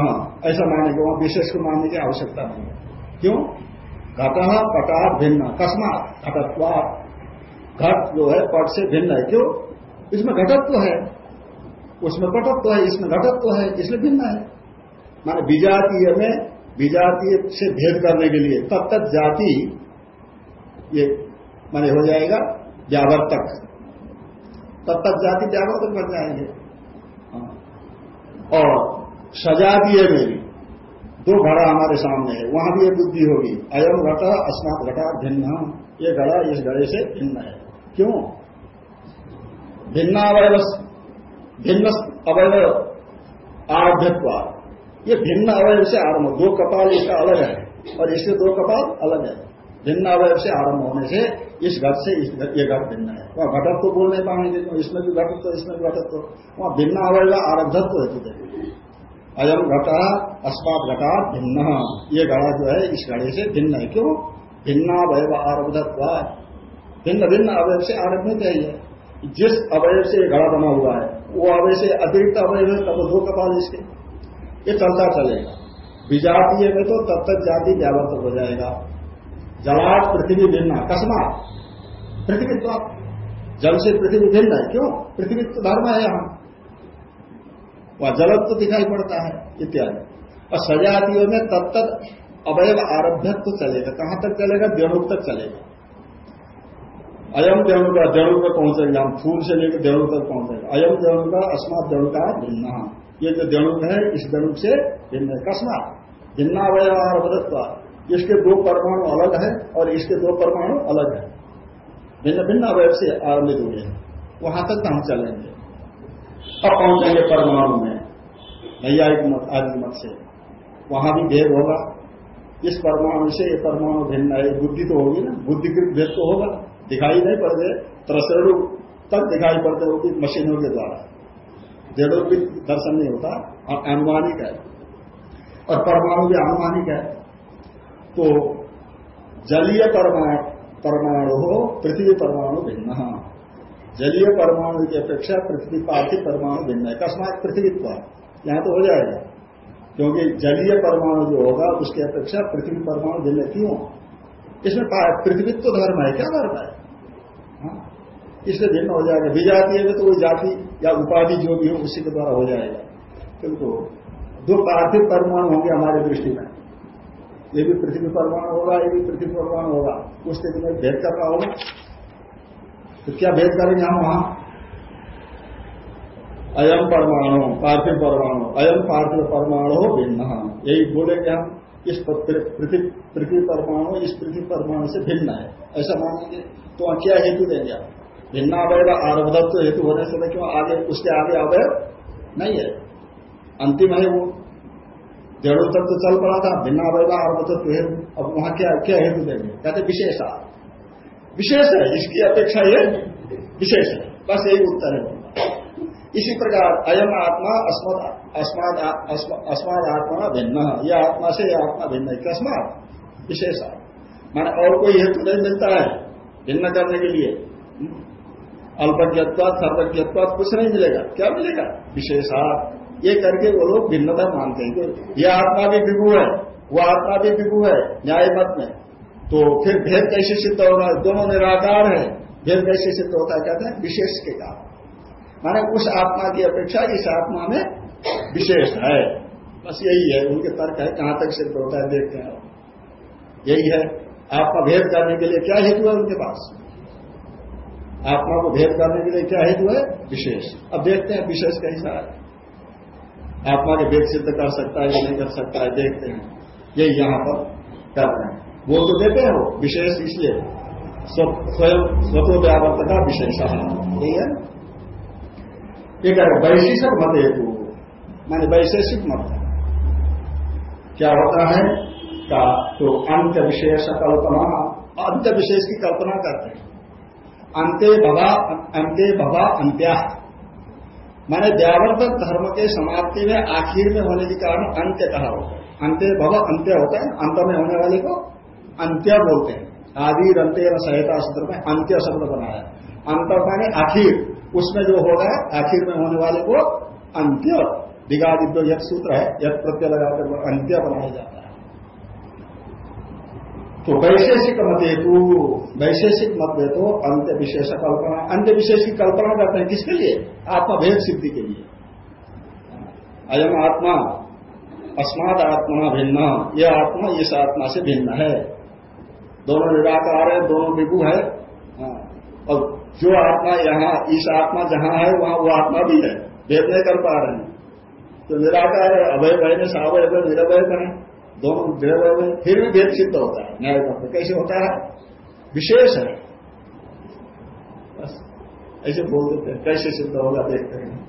ऐसा माने को वहाँ विशेष को मानने की आवश्यकता नहीं है। क्यों? घट पटा भिन्न। अकस्मात घटत्वा घट जो है, पट से भिन्न है। क्यों? इसमें घटत्व है। उसमें पटत्व है, इसमें घटत्व है, इसलिए भिन्न है। माने विजातीय में, विजातीय से भेद करने के लिए तब तक जाति ये माने हो जाएगा व्यावर्तक। तब तक जाति व्यावर्तक बन जाएँगे। हाँ। और सजातीय में दो घड़ा हमारे सामने है, वहाँ भी ये बुद्धि होगी। अयम घटा, अस्मात घटा भिन्न ये घड़ा इस घड़े से भिन्न है। क्यों? भिन्नावय भिन्न अवय आरभ्यत्व। ये भिन्न अवय से आरंभ, दो कपाल इसका अलग है, और इसके दो कपाल अलग है। भिन्न अवय से आरंभ होने से इस घट से इस ये घट भिन्न है। वहाँ घटक तो बोल नहीं पाएँगे इसमें भी घटक तो इसमें भी घटक तो वहाँ भिन्न अवय का आरब्धत्व है अयम घटा, अस्मात घटा भिन्न। ये घड़ा जो है, इस घड़े से भिन्न है। क्यों? भिन्नावय आरब्धत्व। भिन्न भिन्न अवय से आरंभ चाहिए जिस अवयव से ये घड़ा बना हुआ है वो अवय से अतिरिक्त अवयव है तब दो कपाल इसके। ये चलता चलेगा। विजातीय में तो तब तक जाति व्यावर्तक हो जाएगा। जलाट पृथ्वी भिन्न, अकस्मात। पृथ्वी तो जल से पृथ्वी भिन्न है। क्यों? पृथ्वी तो धर्म है यहाँ। वह जलत तो दिखाई पड़ता है, इत्यादि। और सजातियों में तब तक अवयव आरभ्य तो चलेगा। कहाँ तक चलेगा? व्यणुक तक चलेगा। अयम देणु का देणु पर पहुंचेगा हम फूल से लेकर देणु तक पहुंचेगा अयम देणु का अस्मात देणु का भिन्न। ये जो देणु है, इस देणु से भिन्न कस्मात भिन्नावयवार बदत्व इसके दो परमाणु अलग है और इसके दो परमाणु अलग है। भिन्न भिन्न अवयव से आरंभित हुए हैं। वहाँ तक हम चलेंगे। अब पहुँचेंगे परमाणु में। नैयायिक मत, आदि मत से। वहाँ भी भेद होगा। इस परमाणु से ये परमाणु भिन्न है। बुद्धि तो होगी ना। बुद्धिकृत भेद तो होगा। दिखाई नहीं पड़ते त्रसरणु तक दिखाई पड़ते भी मशीनों के द्वारा। जड़ों भी दर्शन नहीं होता, और अनुमानिक है। और परमाणु भी अनुमानिक है। तो जलीय परमाणु हो, पृथ्वी परमाणु भिन्न। जलीय परमाणु की अपेक्षा पृथ्वी पार्थिव परमाणु भिन्न है। अकस्मात पृथ्वीत्व यहाँ तो हो जाएगा। क्योंकि जलीय परमाणु जो होगा, उसकी अपेक्षा पृथ्वी परमाणु भिन्न क्यों? इसमें पृथ्वीत्व धर्म है, क्या धर्म है? हाँ? इससे भिन्न हो जाएगा। विजातीय में तो वही जाति या उपाधि जो भी हो, उसी के द्वारा हो जाएगा। किंतु दो पार्थिव परमाणु होंगे हमारे दृष्टि में। ये भी पृथ्वी परमाणु होगा, ये भी पृथ्वी परमाणु होगा। उस स्थिति में भेद करना होगा। तो क्या भेद करेंगे हम वहाँ? अयम परमाणु, पार्थिव परमाणु। अयम पार्थिव परमाणु भिन्न। यही बोलेंगे हम। इस पृथ्वी परमाणु इस पृथ्वी परमाणु से भिन्न है। ऐसा मानेंगे। तो क्या हेतु देंगे आप? भिन्न अवयव आरब्धत्व हेतु होने से क्यों आगे, उसके आगे अवयव नहीं है? अंतिम है वो। जड़ों तक तो चल पड़ा था भिन्न अवयव आरब्धत्व हेतु। अब वहाँ क्या क्या हेतु देंगे? कहते विशेष। विशेष है, इसकी अपेक्षा ये विशेष है। बस यही उत्तर है। इसी प्रकार अयम आत्मा अस्मद आत्मा भिन्न। यह आत्मा से यह आत्मा भिन्न है। कस्मात विशेष माने और कोई हेतु नहीं मिलता है भिन्न करने के लिए। अल्पज्ञत्वाद सर्वज्ञत्वाद कुछ नहीं मिलेगा। क्या मिलेगा? विशेषात ये करके वो लोग भिन्नता मानते हैं। यह आत्मा भी विभु है। वह आत्मा भी विभु है न्याय मत में। तो फिर भेद कैसे सिद्ध होगा? दोनों निराकार है। भेद कैसे सिद्ध होता है? कहते हैं विशेष के कारण। माने उस आत्मा की अपेक्षा इस आत्मा में विशेष है। बस यही है, उनके तर्क है, कहाँ तक सिद्ध होता है देखते हैं। यही है, आत्मा भेद करने के लिए क्या हेतु है उनके पास? आत्मा को भेद करने के लिए क्या हेतु है? विशेष। अब देखते हैं विशेष कैसा है। आत्मा के भेद सिद्ध कर सकता है या नहीं कर सकता है, देखते हैं। यही यहाँ पर कर रहे हैं। वो तो देते हैं वो, विशेष इसलिए। स्वयं स्वतो व्यावर्त का विशेष यही है। ये कह रहे वैशिष्ट मत हेतु मैंने वैशेषिक मत क्या होता है? का तो अंत विशेष कल्पना अंत विशेष की कल्पना करते हैं। अंत्य भवा अंत्य भवा, अंत्या। माने व्यावर्तक धर्म के समाप्ति में आखिर में होने के कारण अंत्य कहा होता है। अंत्य भव, अंत्य होता है, अंत में होने वाले को अंत्य बोलते हैं। आदि अंत्य सहायता सूत्र में अंत्य शब्द बनाया। अंत माने आखिर। उसमें जो होगा आखिर में होने वाले को अंत्य दिगादित्य यथ सूत्र है यथ प्रत्यय लगाकर अंत्य बनाया जाता है। तो वैशेषिक मत हेतु वैशेषिक मत तो अंत्य विशेष कल्पना। अंत्य विशेष की कल्पना करते हैं किसके लिए? आत्मभेद सिद्धि के लिए। अयम आत्मा, अस्माद आत्मा भिन्न यह आत्मा, इस आत्मा से भिन्न है। दोनों निराकार है, दोनों विभु है। हाँ। और जो आत्मा यहाँ, इस आत्मा जहाँ है, वहाँ वो आत्मा भी है। भेद नहीं कर पा रहे हैं। तो निराकार अभय भय में सावय निरभय बने दोनों निरभय में, फिर भी भेद सिद्ध होता है। न्याय में कैसे होता है? विशेष है। बस, ऐसे बोल देते हैं। कैसे सिद्ध होगा, देखते हैं।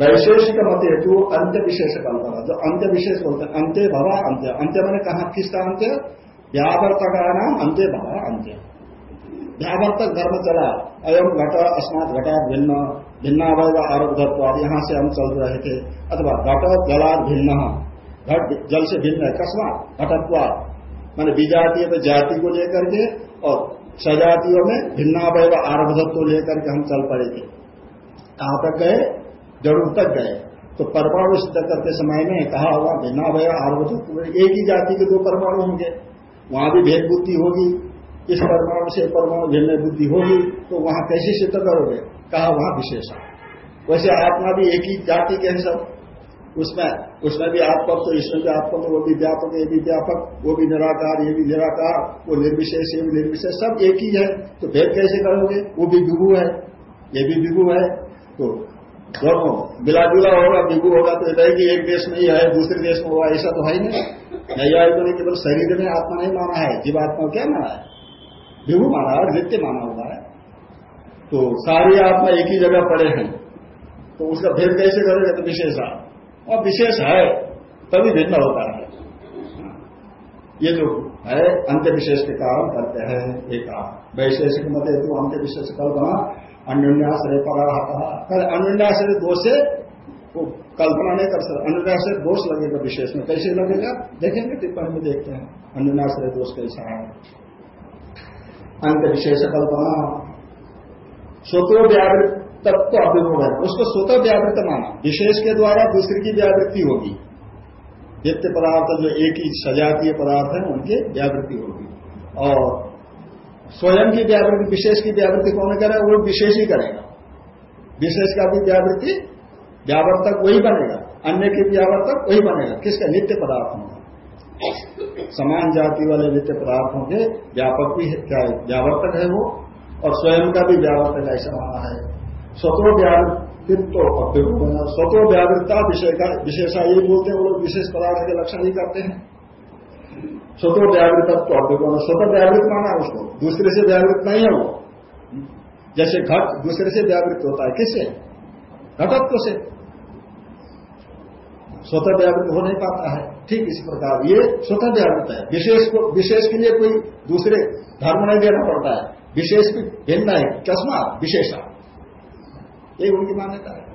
वैशेषिक मत हेतु अंत विशेष कल्पना जो अंत्य विशेष बोलते हैं, अंत्य भवा, अंत्य। अंत्य मैंने कहा, किसका अंत्य? व्यावर्तका नाम अंत्य भवा, अंत्य। व्यावर्तक धर्म चला। अयम घट, अस्मात घटा भिन्न। भिन्नावय आरोग्य यहाँ से हम चल रहे थे। अथवा घट जलाद भिन्न। घट जल से भिन्न है। कस्मात? घटत्वाद मैंने विजातीय में जाति को लेकर के और सजातियों में भिन्नावय आरब्धत्व लेकर के हम चल पड़े थे। कहाँ तक गए? ज़रूर तक गए। तो परमाणु सिद्ध करते समय में कहा हुआ भिन्नावय आरब्धत्व एक ही जाति के दो परमाणु होंगे। वहाँ भी भेद बुद्धि होगी। इस परमाणु से परमाणु भिन्न बुद्धि होगी तो वहाँ कैसे सिद्ध करोगे कहा वहाँ विशेष वैसे आत्मा भी एक ही जाति के हैं सब। उसमें उसमें भी आत्मक तो इसमें भी आत्मक, वो भी व्यापक, ये भी व्यापक, वो भी निराकार, ये भी निराकार, वो निर्विशेष, ये भी निर्विशेष, सब एक ही है। तो भेद कैसे करोगे? वो भी विभु है। ये भी विभु है। तो दोनों मिला जुला होगा, विभु होगा तो रहेगी एक देश में ही है, दूसरे देश में होगा, ऐसा तो है ही नहीं। नैयायिकों ने केवल शरीर में आत्मा नहीं माना है, जीवात्मा क्या माना है? विभु माना है नित्य माना हुआ है। तो सारी आत्मा एक ही जगह पड़े हैं। तो उसका भेद कैसे करेगा? तो विशेष। और विशेष है, तभी भिन्न होता है। ये जो है अंत्य विशेष के कारण करते हैं, एक वैशेषिक मत हेतु अंत्य विशेष कल्पना, अन्योन्याश्रय पर अन्योन्याश्रय दोष से वो कल्पना नहीं कर सकते। अन्योन्याश्रय दोष लगेगा विशेष में। कैसे लगेगा? देखेंगे टिप्पणी में देखते हैं। अन्योन्याश्रय दोष कैसा है? अंत्य विशेष कल्पना स्वतो व्यावृत तत्व अभिभव है उसको स्वतः व्यावृत माना। विशेष के द्वारा दूसरे की व्यावृत्ति होगी। नित्य पदार्थ जो एक ही सजातीय पदार्थ है, उनकी व्यावृत्ति होगी। और स्वयं की व्यावृत्ति, विशेष की व्यावृत्ति कौन करे वो विशेष ही करेगा। विशेष का भी व्यावृत्ति, व्यावर्तक वही बनेगा। अन्य के व्यावर्तक वही बनेगा। किसका? नित्य पदार्थ का समान जाति वाले नित्य पदार्थों के व्यापक भी क्या है, व्यावर्तक है वो, और स्वयं का भी व्यावर्तक ऐसा माना है। स्वतो व्यावृत्तित्व अभ्युपना स्वतो व्यावृत्ता विषय का, विशेषा यही बोलते हैं वो लोग, विशेष पदार्थ के लक्षण ही करते हैं। स्वतो व्यावृतत्व अभ्युपना स्वतः व्यावृत माना है उसको, दूसरे से व्यावृत नहीं है वो। जैसे घट दूसरे से व्यावृत होता है, किससे? घटत्व से। स्वतः व्यावृत हो नहीं पाता है। ठीक इस प्रकार, ये स्वतंत्र व्यावृत है। विशेष को विशेष के लिए कोई दूसरे धर्म नहीं देना पड़ता है। विशेष भी भिन्न है। कसमा विशेषा। ये उनकी मान्यता है।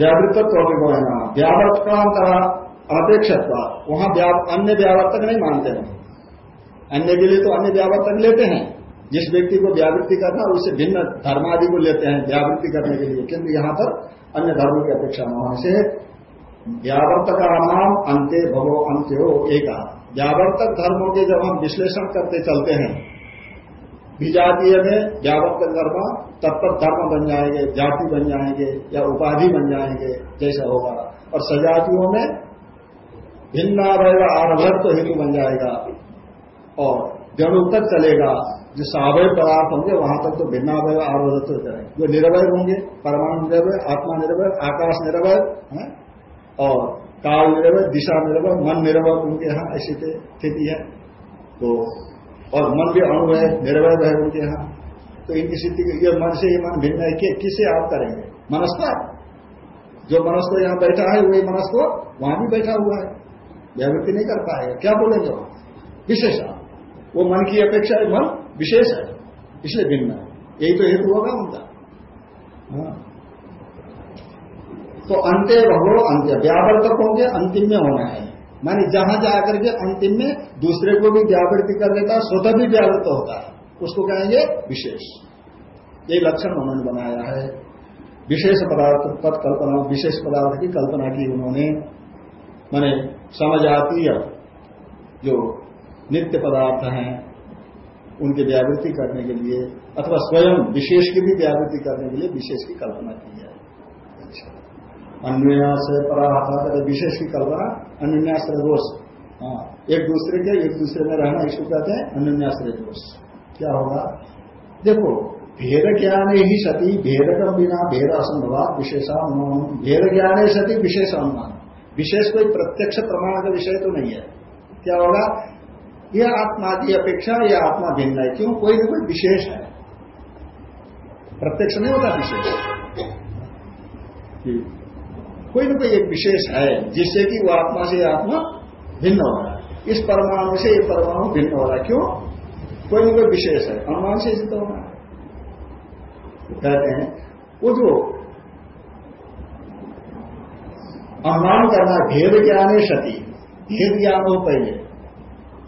व्यावृत्व अभिगमना व्यावर्तकांत अनपेक्षत्व वहाँ अन्य व्यावर्तक नहीं मानते हैं। अन्य के लिए तो अन्य व्यावर्तक लेते हैं। जिस व्यक्ति को व्यावृत्ति करना उसे भिन्न धर्मादि को लेते हैं, व्यावृत्ति करने के लिए। किंतु यहाँ पर अन्य धर्मों की अपेक्षा न होने से व्यावर्तक नाम अंत्य भगो अंत्य हो एक। व्यावर्तक धर्मों के जब हम विश्लेषण करते चलते हैं, विजातीय में व्यावर्तक धर्म, तत्पर धर्म बन जाएँगे, जाति बन जाएँगे, या उपाधि बन जाएँगे, जैसा होगा। और सजातियों में भिन्ना रहेगा आरभर तो हेतु बन जाएगा। और जड़ों तक चलेगा जो सावय पदार्थ होंगे, वहाँ तक तो भिन्नावय आरोधत्व चलेंगे जो निर्भय होंगे, परमाणु निर्भय, आत्मा निरवय आकाश निरवय और काल निरवय दिशा निरवय मन निरवय उनके यहाँ ऐसी स्थिति है। तो और मन भी अणु है निर्वय है उनके यहाँ। तो इनकी स्थिति ये मन से ये मन भिन्न है कि किससे आप करेंगे? मनस्का जो मनस यहाँ बैठा है, वही मनस वहाँ भी बैठा हुआ है। व्यावृत्ति नहीं कर पाएगा क्या बोलेंगे वहाँ? विशेष। वो मन की अपेक्षा है, मन विशेष है, इसलिए भिन्न है। यही तो हेतु होगा उनका। हाँ। तो अंत्य भगो अंत्य। व्यावर्तक होंगे, अंतिम में होना है। मानी जहाँ जाकर के अंतिम में दूसरे को भी व्यावृत्ति कर देता है, स्वतः भी व्यावृत होता है। उसको कहेंगे विशेष। ये लक्षण उन्होंने बनाया है। विशेष पदार्थ पद कल्पना विशेष पदार्थ की कल्पना की उन्होंने। माने समजातीय जो नित्य पदार्थ हैं, उनकी व्यावृत्ति करने के लिए, अथवा स्वयं विशेष की भी व्यावृत्ति करने के लिए विशेष की कल्पना की है। अन्यास पराहता विशेष की कल्पना अन्याश्रय दोष। हाँ एक दूसरे के, एक दूसरे में रहना इसको कहते हैं अन्याश्रय दोष। क्या होगा? देखो, भेद ज्ञान ही सती, भेद का बिना भेद असंभव विशेषानुमान भेद ज्ञान सती विशेष अनुमान विशेष कोई प्रत्यक्ष प्रमाण का विषय तो नहीं है। क्या होगा? यह आत्मा की अपेक्षा यह आत्मा भिन्न है। क्यों? कोई ना कोई विशेष है। प्रत्यक्ष नहीं होता विशेष। कोई ना कोई एक विशेष है, जिससे कि वो आत्मा से आत्मा भिन्न हो रहा है। इस परमाणु से ये परमाणु भिन्न हो रहा है। क्यों? कोई ना कोई विशेष है। अनुमान से सिद्ध होना कहते हैं वो जो अनुमान करना भेद ज्ञान है सती। भेद ज्ञान हो पहले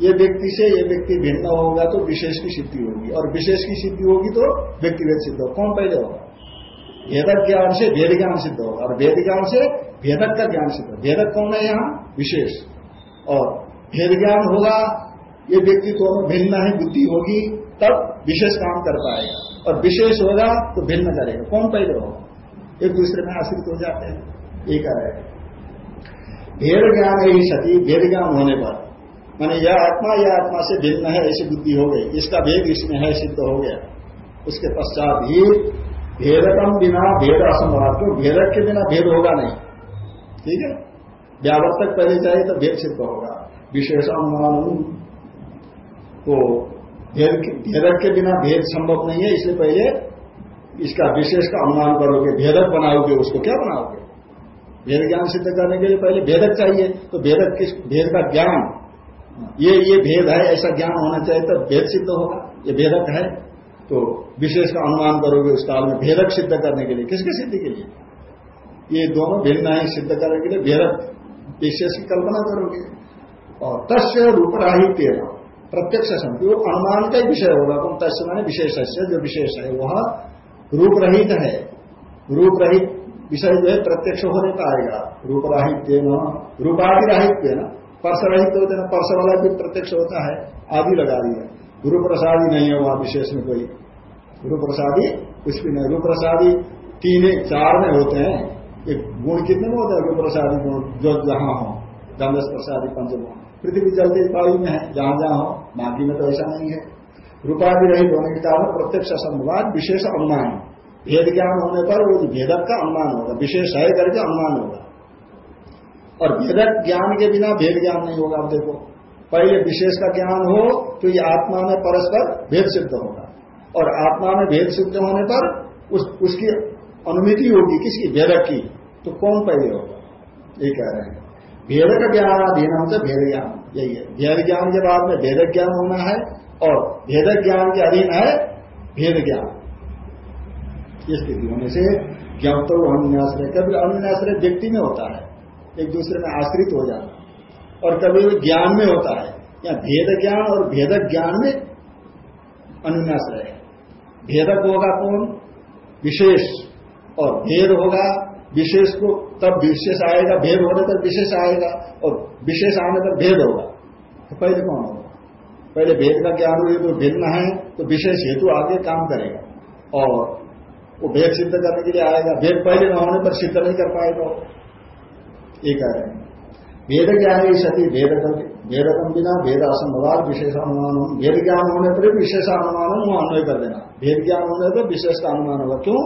ये व्यक्ति से ये व्यक्ति भिन्न होगा तो विशेष की सिद्धि होगी। और विशेष की सिद्धि होगी तो व्यक्तिगत सिद्ध हो। कौन पहले होगा? भेदक ज्ञान से भेद ज्ञान सिद्ध होगा और भेद ज्ञान से भेदक का ज्ञान सिद्ध होगा भेदक कौन है यहाँ विशेष। और भेद ज्ञान होगा, ये व्यक्ति तो भिन्न है बुद्धि होगी, तब विशेष काम कर पाएगा। और विशेष होगा तो भिन्न करेगा। कौन पहले होगा? एक दूसरे में आश्रित हो जाते हैं। ये एक है। भेद ज्ञान ही सती भेद ज्ञान होने पर। माने यह आत्मा यह आत्मा से भिन्न है, ऐसी बुद्धि हो गई। इसका भेद इसमें है, सिद्ध हो गया। उसके पश्चात ही भेदकम बिना भेद असंभव क्यों भेदक के बिना भेद होगा नहीं। ठीक है? व्यावर्तक पहले चाहिए तो भेद सिद्ध होगा। विशेष अनुमान तो भेदक के बिना भेद संभव नहीं है, इसलिए पहले इसका विशेष का अनुमान करोगे। भेदक बनाओगे उसको, क्या बनाओगे? भेद ज्ञान सिद्ध करने के लिए पहले भेदक चाहिए तो भेदक किस भेद का ज्ञान। ये ये भेद है, ऐसा ज्ञान होना चाहिए तो भेद सिद्ध होगा। ये भेदक है। तो विशेष का अनुमान करोगे उस काल में भेदक सिद्ध करने के लिए। किसके सिद्धि के लिए? ये दोनों भिन्न है सिद्ध करने के लिए। भेदक विशेष की कल्पना करोगे। और तस्य रूपराहित्य प्रत्यक्ष संति वो अनुमान का ही विषय होगा। कौन तस्य माने विशेष जो विशेष है, वह रूप रहित है। रूप रहित विषय जो है, प्रत्यक्ष होने पाएगा रूपराहित्य रूपाधिराहित्य ना पर्श रहित होते ना पर्श वाला भी प्रत्यक्ष होता है। आदि लगा दिया। गुरु प्रसादी नहीं है वहाँ विशेष में कोई। गुरु प्रसादी कुछ भी नहीं। गुरु प्रसादी तीन, चार में होते हैं। एक गुण कितने में होता है? गुरु प्रसादी गुण, जो जहाँ हो। गंधस प्रसादी पंचगुण। पृथ्वी जलती पाई में है। जहाँ जहाँ हो। बाकी में तो ऐसा नहीं है। रूपादि रहित होने के कारण प्रत्यक्ष संवाद विशेष अनुमान। भेद ज्ञान होने पर वो भेदक का अनुमान होगा, विशेष है करके अनुमान होगा। और भेदक ज्ञान के बिना भेद ज्ञान नहीं होगा, आप देखो। पहले विशेष का ज्ञान हो तो ये आत्मा में परस्पर भेद सिद्ध होगा। और आत्मा में भेद सिद्ध होने पर उस, उसकी अनुमिति होगी, किसकी? भेदक की। तो कौन पहले होगा? ये कह रहे हैं। भेदक ज्ञान अधीन से भेद ज्ञान। यही है। भेद ज्ञान के बाद में भेदक ज्ञान होना है, और भेदक ज्ञान के अधीन है भेद ज्ञान। इस स्थिति होने से ज्ञान तो अन्याश्रय कभी अन्याश्रय व्यक्ति में होता है। एक दूसरे में आश्रित हो जाना और कभी भी ज्ञान में होता है, या भेद ज्ञान और भेदक ज्ञान में अनुन्याश्रय है भेदक होगा कौन? विशेष। और भेद होगा, विशेष को तब विशेष आएगा, भेद होने तक विशेष आएगा, और विशेष आने तक भेद होगा। तो पहले कौन होगा? पहले भेद का ज्ञान हुए तो भिन्न है तो विशेष हेतु आगे काम करेगा। और वो भेद सिद्ध करने के लिए आएगा। भेद पहले न होने पर सिद्ध नहीं कर पाएगा ये कह रहे हैं। वेद ज्ञान ही सती वेद वेदकम बिना वेद असंभवाद विशेषानुमान वेद ज्ञान होने पर विशेषानुमान वहाँ अन्वय कर देना वेद ज्ञान होने पर विशेष का अनुमान होगा क्यों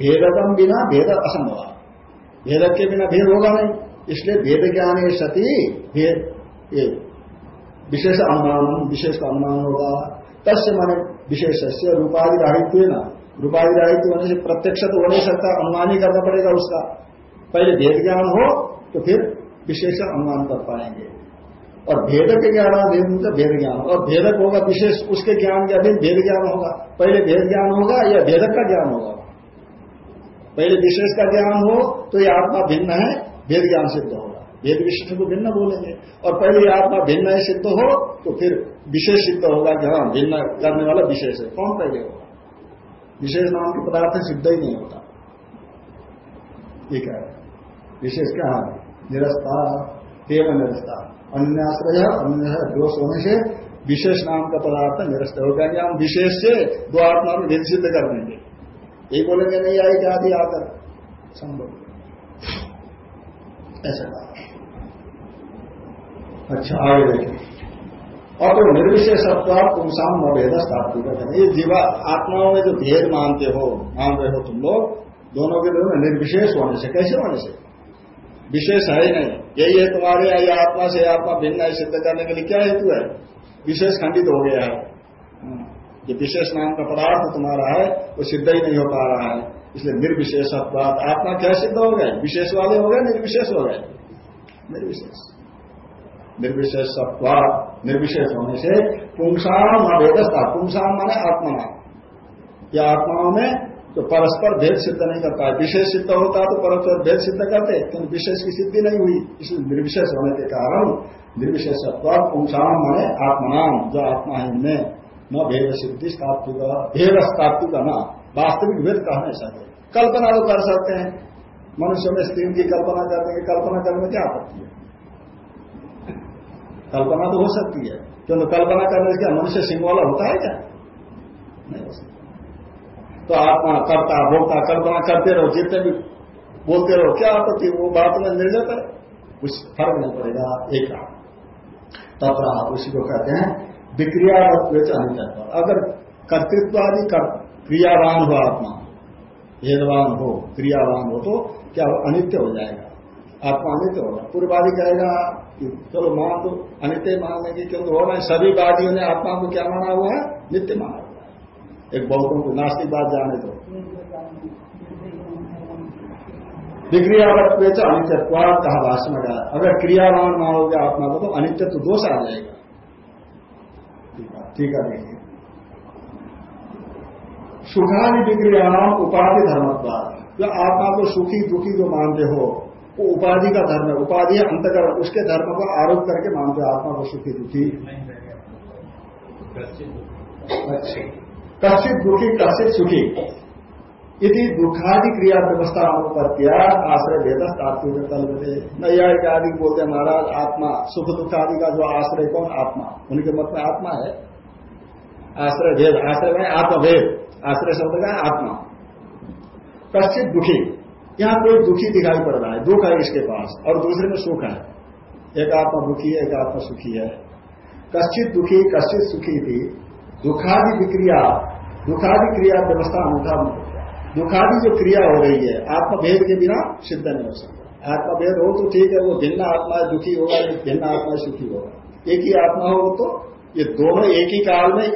भेदकम बिना वेद असंभव वेदक के बिना भेद होगा नहीं। इसलिए वेद ज्ञान ही सती भेद विशेष अनुमान विशेष का अनुमान होगा तस्य माने विशेष से रूपाधि राहित्व ना रूपाधि राहित्व होने से प्रत्यक्ष तो हो नहीं सकता अनुमान ही करना पड़ेगा उसका। पहले भेद ज्ञान हो तो फिर विशेष अनुमान कर पाएँगे। और भेदक ज्ञान अधीन तो भेद ज्ञान और भेदक होगा विशेष, उसके ज्ञान के अधीन भेद ज्ञान होगा। पहले भेद ज्ञान होगा या भेदक का ज्ञान होगा? पहले विशेष का ज्ञान हो तो ये आत्मा भिन्न है, भेद ज्ञान सिद्ध होगा। भेद विशेष को भिन्न बोलेंगे। और पहले आत्मा भिन्न है, सिद्ध हो तो फिर विशेष सिद्ध होगा कि हाँ भिन्न करने वाला विशेष है। कौन पहले होगा? विशेष नाम के पदार्थ सिद्ध ही नहीं होता। ठीक है? विशेष क्या है? निरस्ता देव निरस्ता। अन्याश्रय, अन्य दोष होने से विशेष नाम का पदार्थ निरस्त हो गया। हम विशेष से दो आत्मा में भेद सिद्ध कर देंगे। यही बोलेंगे, नहीं, आई आदि आकर संभव। ऐसा। कहा अच्छा आगे देखें और तो निर्विशेषत्व पुंसाम भेद स्थापित करते ये जीवा, आत्माओं में जो भेद मानते हो, मान रहे हो तुम लोग, दोनों के दोनों निर्विशेष होने से, कैसे होने से? विशेष है ही नहीं। यही है तुम्हारे ये आत्मा से आत्मा भिन्न है, सिद्ध करने के लिए क्या हेतु है? विशेष खंडित हो गया है। ये विशेष नाम का पदार्थ तुम्हारा है, वो सिद्ध ही नहीं हो पा रहा है। इसलिए निर्विशेष आत्मा क्या सिद्ध हो गए? विशेष वाले हो गए, निर्विशेष हो गए? निर्विशेष। निर्विशेष निर्विशेष होने से पुंसाम अभेदस्था। पुंसाम माने आत्मा। या आत्माओं में तो परस्पर भेद सिद्ध नहीं करता है। विशेष सिद्ध होता तो परस्पर भेद सिद्ध करते क्योंकि विशेष की सिद्धि नहीं हुई। इसलिए निर्विशेष होने के कारण निर्विशेष पुंसाम माने आत्मनाम जो आत्मा है इनमें, न भेद सिद्धि स्थापित भेद स्थापित न। वास्तविक भेद कहा नहीं सकते कल्पना तो कर सकते हैं। मनुष्य में स्त्री की कल्पना करते हैं कल्पना करने में क्या आपत्ति है? कल्पना तो हो सकती है। क्योंकि कल्पना करने से क्या मनुष्य सिंह वाला होता है क्या? नहीं हो सकता। तो आत्मा करता भोगता कल्पना करते रहो जितने भी बोलते रहो क्या आपत्ति वो बात में निर्गत है? कुछ फ़र्क नहीं पड़ेगा एक तथा उसी को कहते हैं विक्रिया अगर कर्तृत्व आदि कर, क्रियावान हो आत्मा भेदवान हो क्रियावान हो तो क्या अनित्य हो जाएगा। आत्मा अनित्य होगा। पूर्ववादी कहेगा चलो मान तो अनित्य मान लेंगे क्योंकि हो रहे सभी वादियों ने आत्मा को क्या माना हुआ है? नित्य माना एक बहुतों को नास्तिक बात जाने दो। विक्रियावत अनित्यत्वा कहा भाषण में कहा अगर क्रियावान मानोगे आत्मा को तो अनित्य तो दोष आ जाएगा। ठीक है देखिए सुखादि विक्रियाणाम उपाधि धर्मत्वा जो आत्मा को सुखी दुखी जो मानते हो वो उपाधि का धर्म है। उपाधि अंतकरण उसके धर्म को आरोप करके मानते हो आत्मा को सुखी दुखी। कश्चित दुखी, कश्चित सुखी। यदि दुखादि क्रिया व्यवस्था अनुपत्या आश्रय भेद तात्विक तलबते नैयायिक आदि बोलते हैं महाराज, आत्मा सुख दुख आदि का जो आश्रय कौन? आत्मा। उनके मत में आत्मा है। आश्रय भेद आश्रय में आत्मभेद। आश्रय शब्द का आत्मा। कश्चित दुखी। यहाँ कोई दुखी दिखाई पड़ रहा है। दुख है इसके पास, और दूसरे में सुख है। एक आत्मा दुखी है, एक आत्मा सुखी है। कश्चित दुखी, कश्चित सुखी थी। दुखादि विक्रिया, दुखादि क्रिया व्यवस्था अनूठा दुखादि जो क्रिया हो रही है, आत्मभेद के बिना सिद्ध नहीं हो सकता। आत्मभेद हो तो ठीक है, वो भिन्न आत्मा दुखी होगा या भिन्न आत्मा सुखी होगा। एक ही आत्मा हो तो ये दोनों एक ही काल में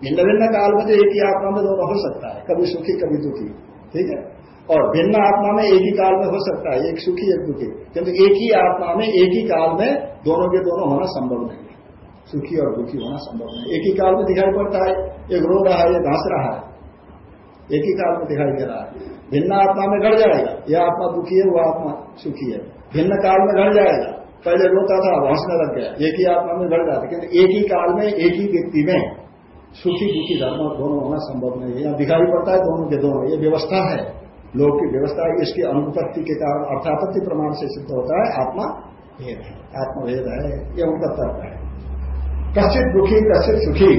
भिन्न भिन्न काल में तो एक ही आत्मा में दोनों हो सकता है, कभी सुखी, कभी दुखी, ठीक है? और भिन्न आत्मा में एक ही काल में हो सकता है, एक सुखी, एक दुखी। किंतु एक ही आत्मा में, एक ही काल में दोनों के दोनों होना संभव नहीं सुखी और दुखी होना संभव नहीं। एक ही काल में दिखाई पड़ता है, एक रो रहा है, एक हंस रहा है। एक ही काल में दिखाई दे रहा है। भिन्न आत्मा में घट जाएगा। यह आत्मा दुखी है वह आत्मा सुखी है। भिन्न काल में घट जाएगा। पहले रोता था हंसने लग गया। एक ही आत्मा में घट जाता किंतु एक ही काल में, एक ही व्यक्ति में सुखी, दुखी धर्म दोनों होना संभव नहीं है। यहाँ दिखाई पड़ता है दोनों के दोनों। ये व्यवस्था है। लोग की व्यवस्था है। इसकी अनुपत्ति के कारण अर्थापत्ति प्रमाण से सिद्ध होता है। आत्मा भेद है। आत्मभेद है। ये उनका तर्क है। कश्चित दुखी, कश्चित सुखी।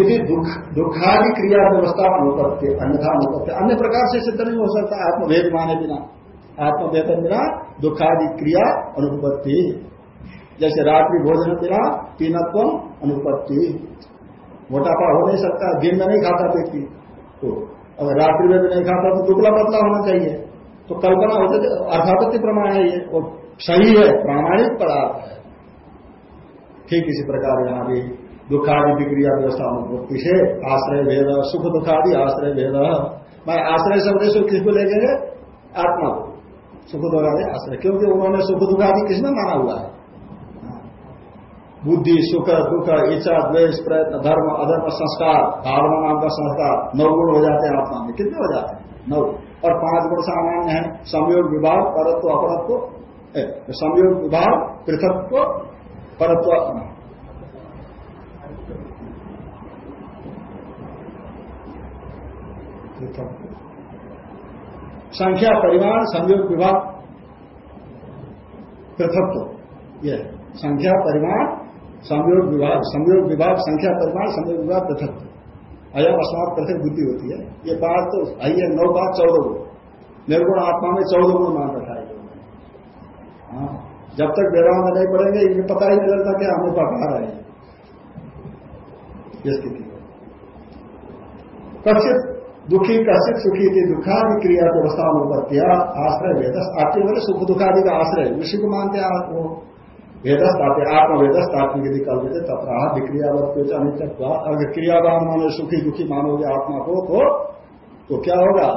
यदि दुख, दुखादि क्रिया व्यवस्था अनुपत्य, अन्यथा अनुपत्य। अन्य प्रकार से सिद्ध नहीं हो सकता। आत्मभेद माने बिना आत्मभेद बिना दुखादि क्रिया अनुपत्ति। जैसे रात्रि भोजन बिना तीनत्व अनुपत्ति। मोटापा हो नहीं सकता, दिन में नहीं खाता व्यक्ति तो अगर रात्रि में भी नहीं खाता तो दुबला पतला होना चाहिए। तो कल्पना होते अर्थापत्ति प्रमाण है ये। और सही है, प्रामाणिक पदार्थ है। ठीक इसी प्रकार यहाँ भी दुखादि विक्रिया व्यवस्था अनुपत्ति से आश्रय भेद, सुख दुखादि, आश्रय भेद। मैं आश्रय शब्द से किसको लेंगे आत्मा को। सुख दुखादि, आश्रय। क्योंकि उन्होंने सुख दुखादि किसमें माना हुआ है? बुद्धि, सुख, दुख, इच्छा, द्वेष, प्रयत्न, धर्म, अधर्म, संस्कार, भावना नाम का संस्कार नौ गुण हो जाते हैं आत्मा में। कितने हो जाते हैं? नौ। और पाँच गुण सामान्य है। संयोग, विभाग, परत्व, अपरत्व। संयोग, विभाग पृथकत्व परत्व संख्या, परिमाण, संयोग, विभाग, पृथकत्व यह संख्या, परिमाण, संयोग, विभाग। संयोग, विभाग, संख्या, परिमाण, संयोग, विभाग पृथक अयम अस्मात पृथक बुद्धि होती है। ये बात तो आइए नौ बात चौदह गुण निर्गुण आत्मा में चौदह गुण मान रहे है हाँ। जब तक वेदांत नहीं पड़ेंगे इन्हें पता ही नहीं लगता कि हमें रहे हैं। ये स्थिति कथित दुखी, कश्चित सुखी थी दुखादि क्रिया को अवस्था किया आश्रय वेदस आपके बोले सुख दुखादि का आश्रय। उसी को मानते हैं आप वो वेदस आते आत्म वेदस आत्मिक यदि कल्पित तथा विक्रियावत अगर क्रियावान मानो, सुखी दुखी मानोगे आत्मा को तो तो क्या होगा?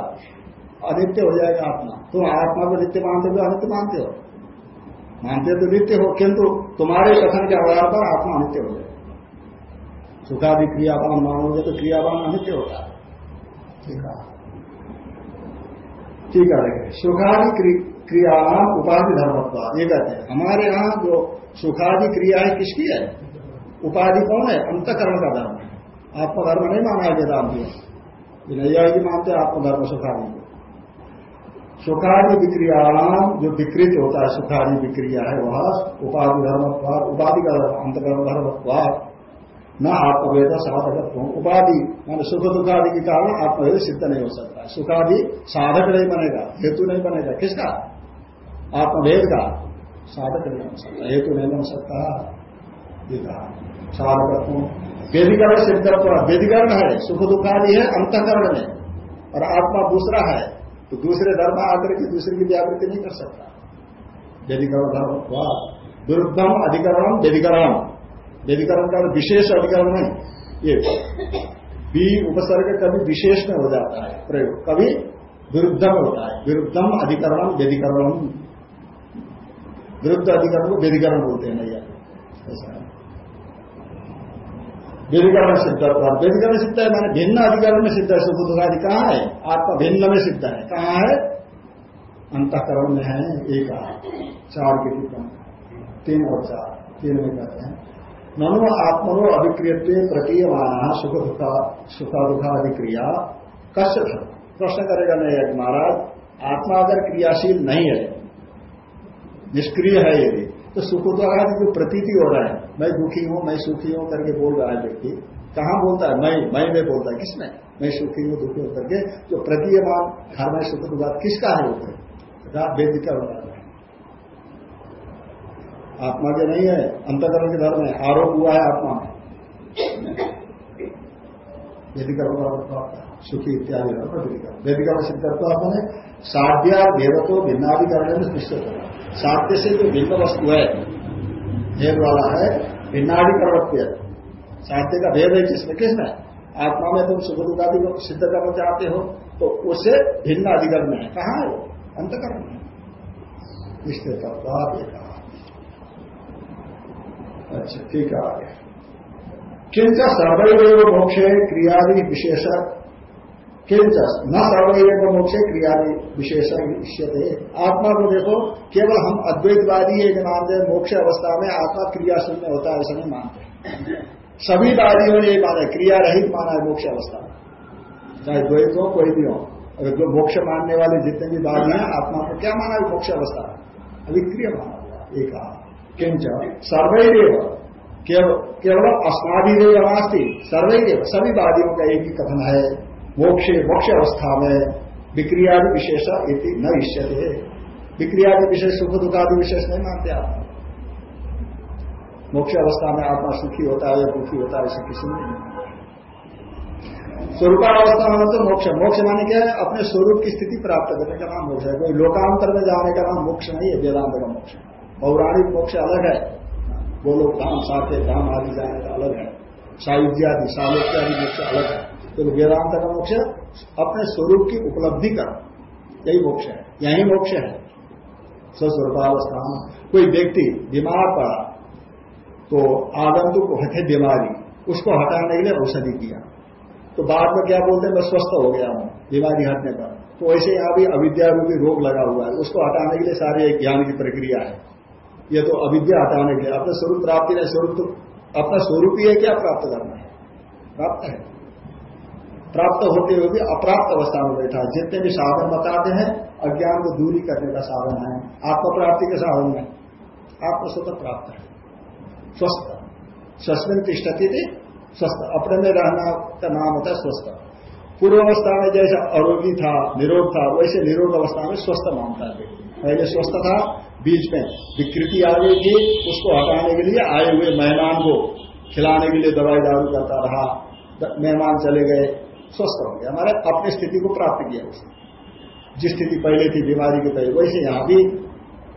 अनित्य हो जाएगा आत्मा। तुम आत्मा को नित्य मानते हो अनित्य मानते हो? मानते तो नित्य हो, किंतु तुम्हारे कथन के आधार पर आत्मा अनित्य हो जाएगा सुखादि क्रियावान मानोगे तो क्रियावान अनित्य होता है। ठीक है? सुखादि क्रियावान उपाधि धर्मत्व, ये कहते हैं। हमारे यहाँ जो सुखादि क्रिया है, किसकी है? उपाधि कौन है? अंतकरण का धर्म है। आत्मधर्म नहीं माना है वेदांतियों नैया ही मानते आत्मधर्म सुखादि। को सुखादि विक्रियाम जो विकृत होता है सुखादि विक्रिया है, वह उपाधि धर्म उपाधि का धर्म अंतकरण धर्म न आत्मवेद साधक उपाधि, मान सुख दुखादि के कारण आत्मवेद सिद्ध नहीं हो सकता। सुखादि साधक नहीं बनेगा, हेतु नहीं बनेगा। किसका? आत्मभेद का। साधक नहीं बन सकता, हेतु नहीं बन सकता। साधक वेदिकरण सिद्धत्व वेदिकरण है, सुख दुखादि है, अंतकरण में। और आत्मा दूसरा है। तो दूसरे धर्म आकर के दूसरे की व्यावृत्ति नहीं कर सकता। व्यधिकरण धर्म विरुद्धम अधिकरण व्यधिकरण व्यधिकरण का विशेष अधिकरण नहीं। ये बी उपसर्ग कभी विशेष में हो जाता है, प्रयोग। कभी विरुद्धम होता है। विरुद्धम अधिकरण व्यधिकरण विरुद्ध अधिकरण को व्यधिकरण बोलते हैं नैया ऐसा। व्यधिकरण सिद्ध व्यधिकरण सिद्ध है मैंने भिन्न अधिकरण में सिद्ध है सुख दुखादि कहाँ है आपका भिन्न में सिद्ध है कहाँ है अंतकरण में है एक चार के तीन और चार तीन में कहते हैं ननु आत्मनो अभिक्रिय प्रतीयमान सुख दुखा सुख दुखाधिक्रिया कश्य था प्रश्न करेगा नहीं महाराज आत्मा अगर क्रियाशील नहीं है निष्क्रिय है यदि तो सुख दुखादि जो प्रतीति हो रहा है मैं दुखी हूँ, मैं सुखी हूँ करके बोल रहा है व्यक्ति। कहाँ बोलता है? मैं मैं में बोलता है। किसमें? मैं सुखी हूँ, दुखी हूँ करके। जो प्रतीयमान घर में सुख दुखा किसका है वो वेद का बता आत्मा के नहीं है, अंतकरण के धर्म है। आरोप हुआ है आत्मा में। वेदिकर्म सुखी इत्यादि वेदिकर्म सिद्धत्व आपने, साध्या देवतो भिन्नाधिकरण में निश्चित होगा साध्य से जो भिन्न वस्तु है भेद वाला है भिन्नाधिकरण साहित्य का भेद है किसमें किसमें आत्मा में तुम सुख दुखादि को सिद्ध करना चाहते हो तो उसे भिन्न अधिकरण है। कहा है अंतकरण में निश्चित एक अच्छा ठीक है, आगे। किंच सर्वैव मोक्षे क्रियादि विशेष किंच न सर्वैव मोक्षे क्रियादि विशेष इष्यते। आत्मा को देखो, केवल हम अद्वैतवादी एक मानते हैं, मोक्ष अवस्था में आत्मा क्रिया शून्य होता है, ऐसा नहीं मानते सभी वादियों ने माना क्रिया रहित माना है मोक्ष अवस्था। चाहे द्वैत हो, कोई भी हो, अगर जो मोक्ष मानने वाले जितने भी वादी हैं, आत्मा को क्या माना है, मोक्ष अवस्था? अभिक्रिय माना हुआ एक किंच सर्वैव केवल अस्माभिदेव नास्ती सर्वैव सभी वादियों का एक ही कथन है। मोक्ष मोक्ष अवस्था में विक्रियादि विशेष इति न इष्यते। विक्रियादि विशेष सुख दुखादि विशेष नहीं मानते आप। मोक्ष अवस्था में आत्मा सुखी होता है या दुखी होता है, ऐसा किसी ने स्वरूपावस्था में तो मोक्ष मोक्ष माने क्या? है अपने स्वरूप की स्थिति प्राप्त करने का नाम मोक्ष है। कोई लोकांतर में जाने का नाम मोक्ष नहीं है, वेदांत का मोक्ष पौराणिक मोक्ष अलग है। वो लोग धाम साथे धाम आदि जाने का अलग है। सायुज्यादि, सालोक्यादि मोक्ष अलग है। तो वेदांत का मोक्ष, अपने स्वरूप की उपलब्धि कर यही मोक्ष है। यही मोक्ष है। स्वस्वरूपावस्थान। कोई व्यक्ति बीमार पड़ा तो आगंतुक है बीमारी। उसको हटाने के लिए औषधि दिया तो बाद में क्या बोलते हैं? मैं स्वस्थ हो गया हूँ, बीमारी हटने पर। तो वैसे यहाँ भी अविद्या रूपी रोग लगा हुआ है। उसको हटाने के लिए सारी एक ज्ञान की प्रक्रिया है। ये तो अविद्या हटाने के लिए। अपने स्वरूप प्राप्ति नहीं, स्वरूप तो अपना स्वरूप ही है क्या प्राप्त करना है? प्राप्त है। प्राप्त होते हुए भी अप्राप्त अवस्था में बैठा है। जितने भी साधन बताते हैं, अज्ञान को दूरी करने का साधन है। आत्म प्राप्ति के साधन है। आत्म स्वतः प्राप्त है। स्वस्थ। स्वस्मिन तिष्ठती थी स्वस्थ। अपने में रहना का नाम होता है स्वस्थ। पूर्व अवस्था में जैसे आरोगी था, निरोग था, वैसे निरोग अवस्था में स्वस्थ मानता है। पहले स्वस्थ था, बीच में विकृति आ गई थी, उसको हटाने के लिए आए हुए मेहमान को खिलाने के लिए दवाई दारू करता रहा। मेहमान चले गए। स्वस्थ हो गया। हमारे अपनी स्थिति को प्राप्त किया उसने। जिस स्थिति पहले थी, बीमारी की पहले, वैसे यहाँ भी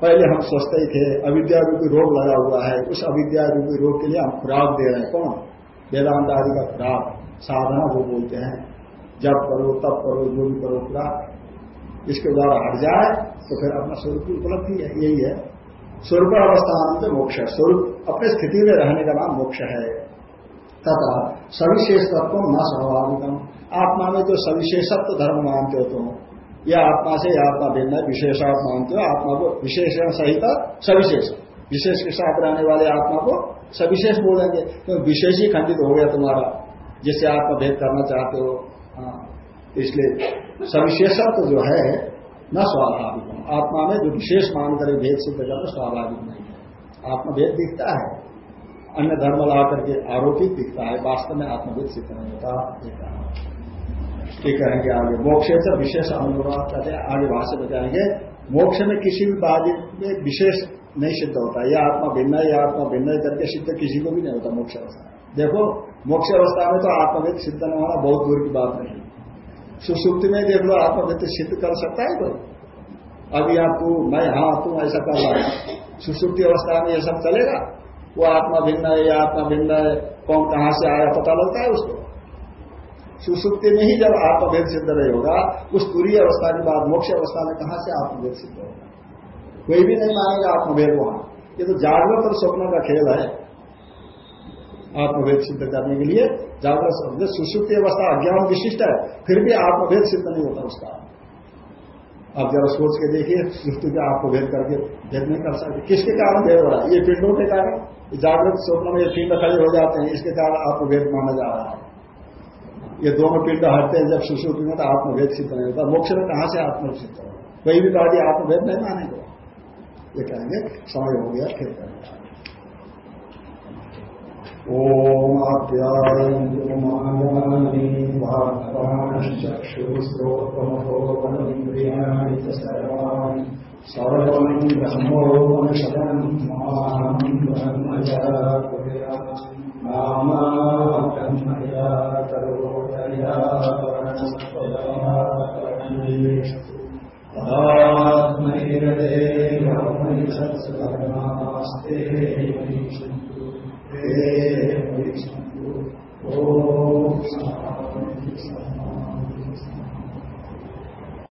पहले हम स्वस्थ ही थे, अविद्या रूपी रोग लगा हुआ है, उस अविद्या रूपी रोग के लिए हम खुराक दे रहे हैं। कौन? वेदांत आदि का खुराक, साधना वो बोलते हैं। जब करो, तब करो, जो भी करो खुराक। इसके द्वारा हट जाए तो फिर अपना स्वरूप की उपलब्धि है। यही है। स्वरूप अवस्थान में मोक्ष है। स्वरूप अपने स्थिति में रहने का नाम मोक्ष है। तथा सविशेष तत्व न स्वाभाविकम। आत्मा में जो सविशेषत्व धर्म मानते हो तुम यह आत्मा से यह आत्मा भिन्न है, विशेषात मानते हो, आत्मा को विशेषण सहित सविशेष। विशेष के साथ रहने वाले आत्मा को सविशेष बोलेंगे तो विशेष ही खंडित हो गया तुम्हारा, जिससे आप भेद करना चाहते हो। हाँ इसलिए सविशेषत्व तो जो है, न स्वाभाविक आत्मा में जो विशेष मान करे भेद सिद्ध करना स्वाभाविक नहीं है। आत्मभेद दिखता है। अन्य धर्म ला करके आरोपित दिखता है, वास्तव में आत्मभेद सिद्ध नहीं होता ये कहेंगे आगे। मोक्ष से विशेष अनुवाद कहते हैं आगे भाषा बताएँगे। मोक्ष में किसी भी बात में विशेष नहीं सिद्ध होता। यह आत्मा भिन्न है यह आत्मा भिन्न है, करके सिद्ध किसी को भी नहीं होता मोक्ष अवस्था। देखो, मोक्ष अवस्था में तो आत्मवेद सिद्ध न होना बहुत दूर की बात नहीं। सुसुप्ति में देख लो, आत्मवेद सिद्ध कर सकता है कोई। अभी आप तू, मैं हाँ तू, ऐसा कर रहा सुसुप्ति अवस्था में यह सब चलेगा। वो आत्मा भिन्न है, या आत्मा भिन्न है, कौन कहाँ से आया पता लगता है उसको। सुसुप्ति में ही जब आत्मभेद सिद्ध नहीं होगा, उस पूरी अवस्था के बाद, मोक्ष अवस्था में कहाँ से आत्मभेद सिद्ध होगा? कोई भी नहीं मानेगा आत्मभेद वहाँ। ये तो जागृत और स्वप्न का खेल है आत्मभेद सिद्ध करने के लिए। जागृत स्वप्न सुसुप्ति अवस्था, अज्ञान विशिष्ट है, फिर भी आत्मभेद सिद्ध नहीं होता उसका। आप जरा सोच के देखिए सृष्टि का भेद करके भेद नहीं कर सकते। किसके कारण भेद हो रहा है? ये पिंडों के कारण। जागृत स्वप्न में ये पिंड खड़े हो जाते हैं, इसके कारण आपको भेद माना जा रहा है। ये दोनों पिंड हटते हैं, जब सुश्रुति में तो आत्मभेद सिद्ध नहीं होता। मोक्ष में कहाँ से आत्मभेद सिद्ध होगा? कोई भी बात आत्मभेद नहीं मानेगा ये कहेंगे, समय हो गया, फिर करेंगे। ओम ब्रह्मोपनिषदम् ब्रह्मया पदात्मनिरते ब्रह्मनिषत्सुकर्णास्ते मनीषन्तु ते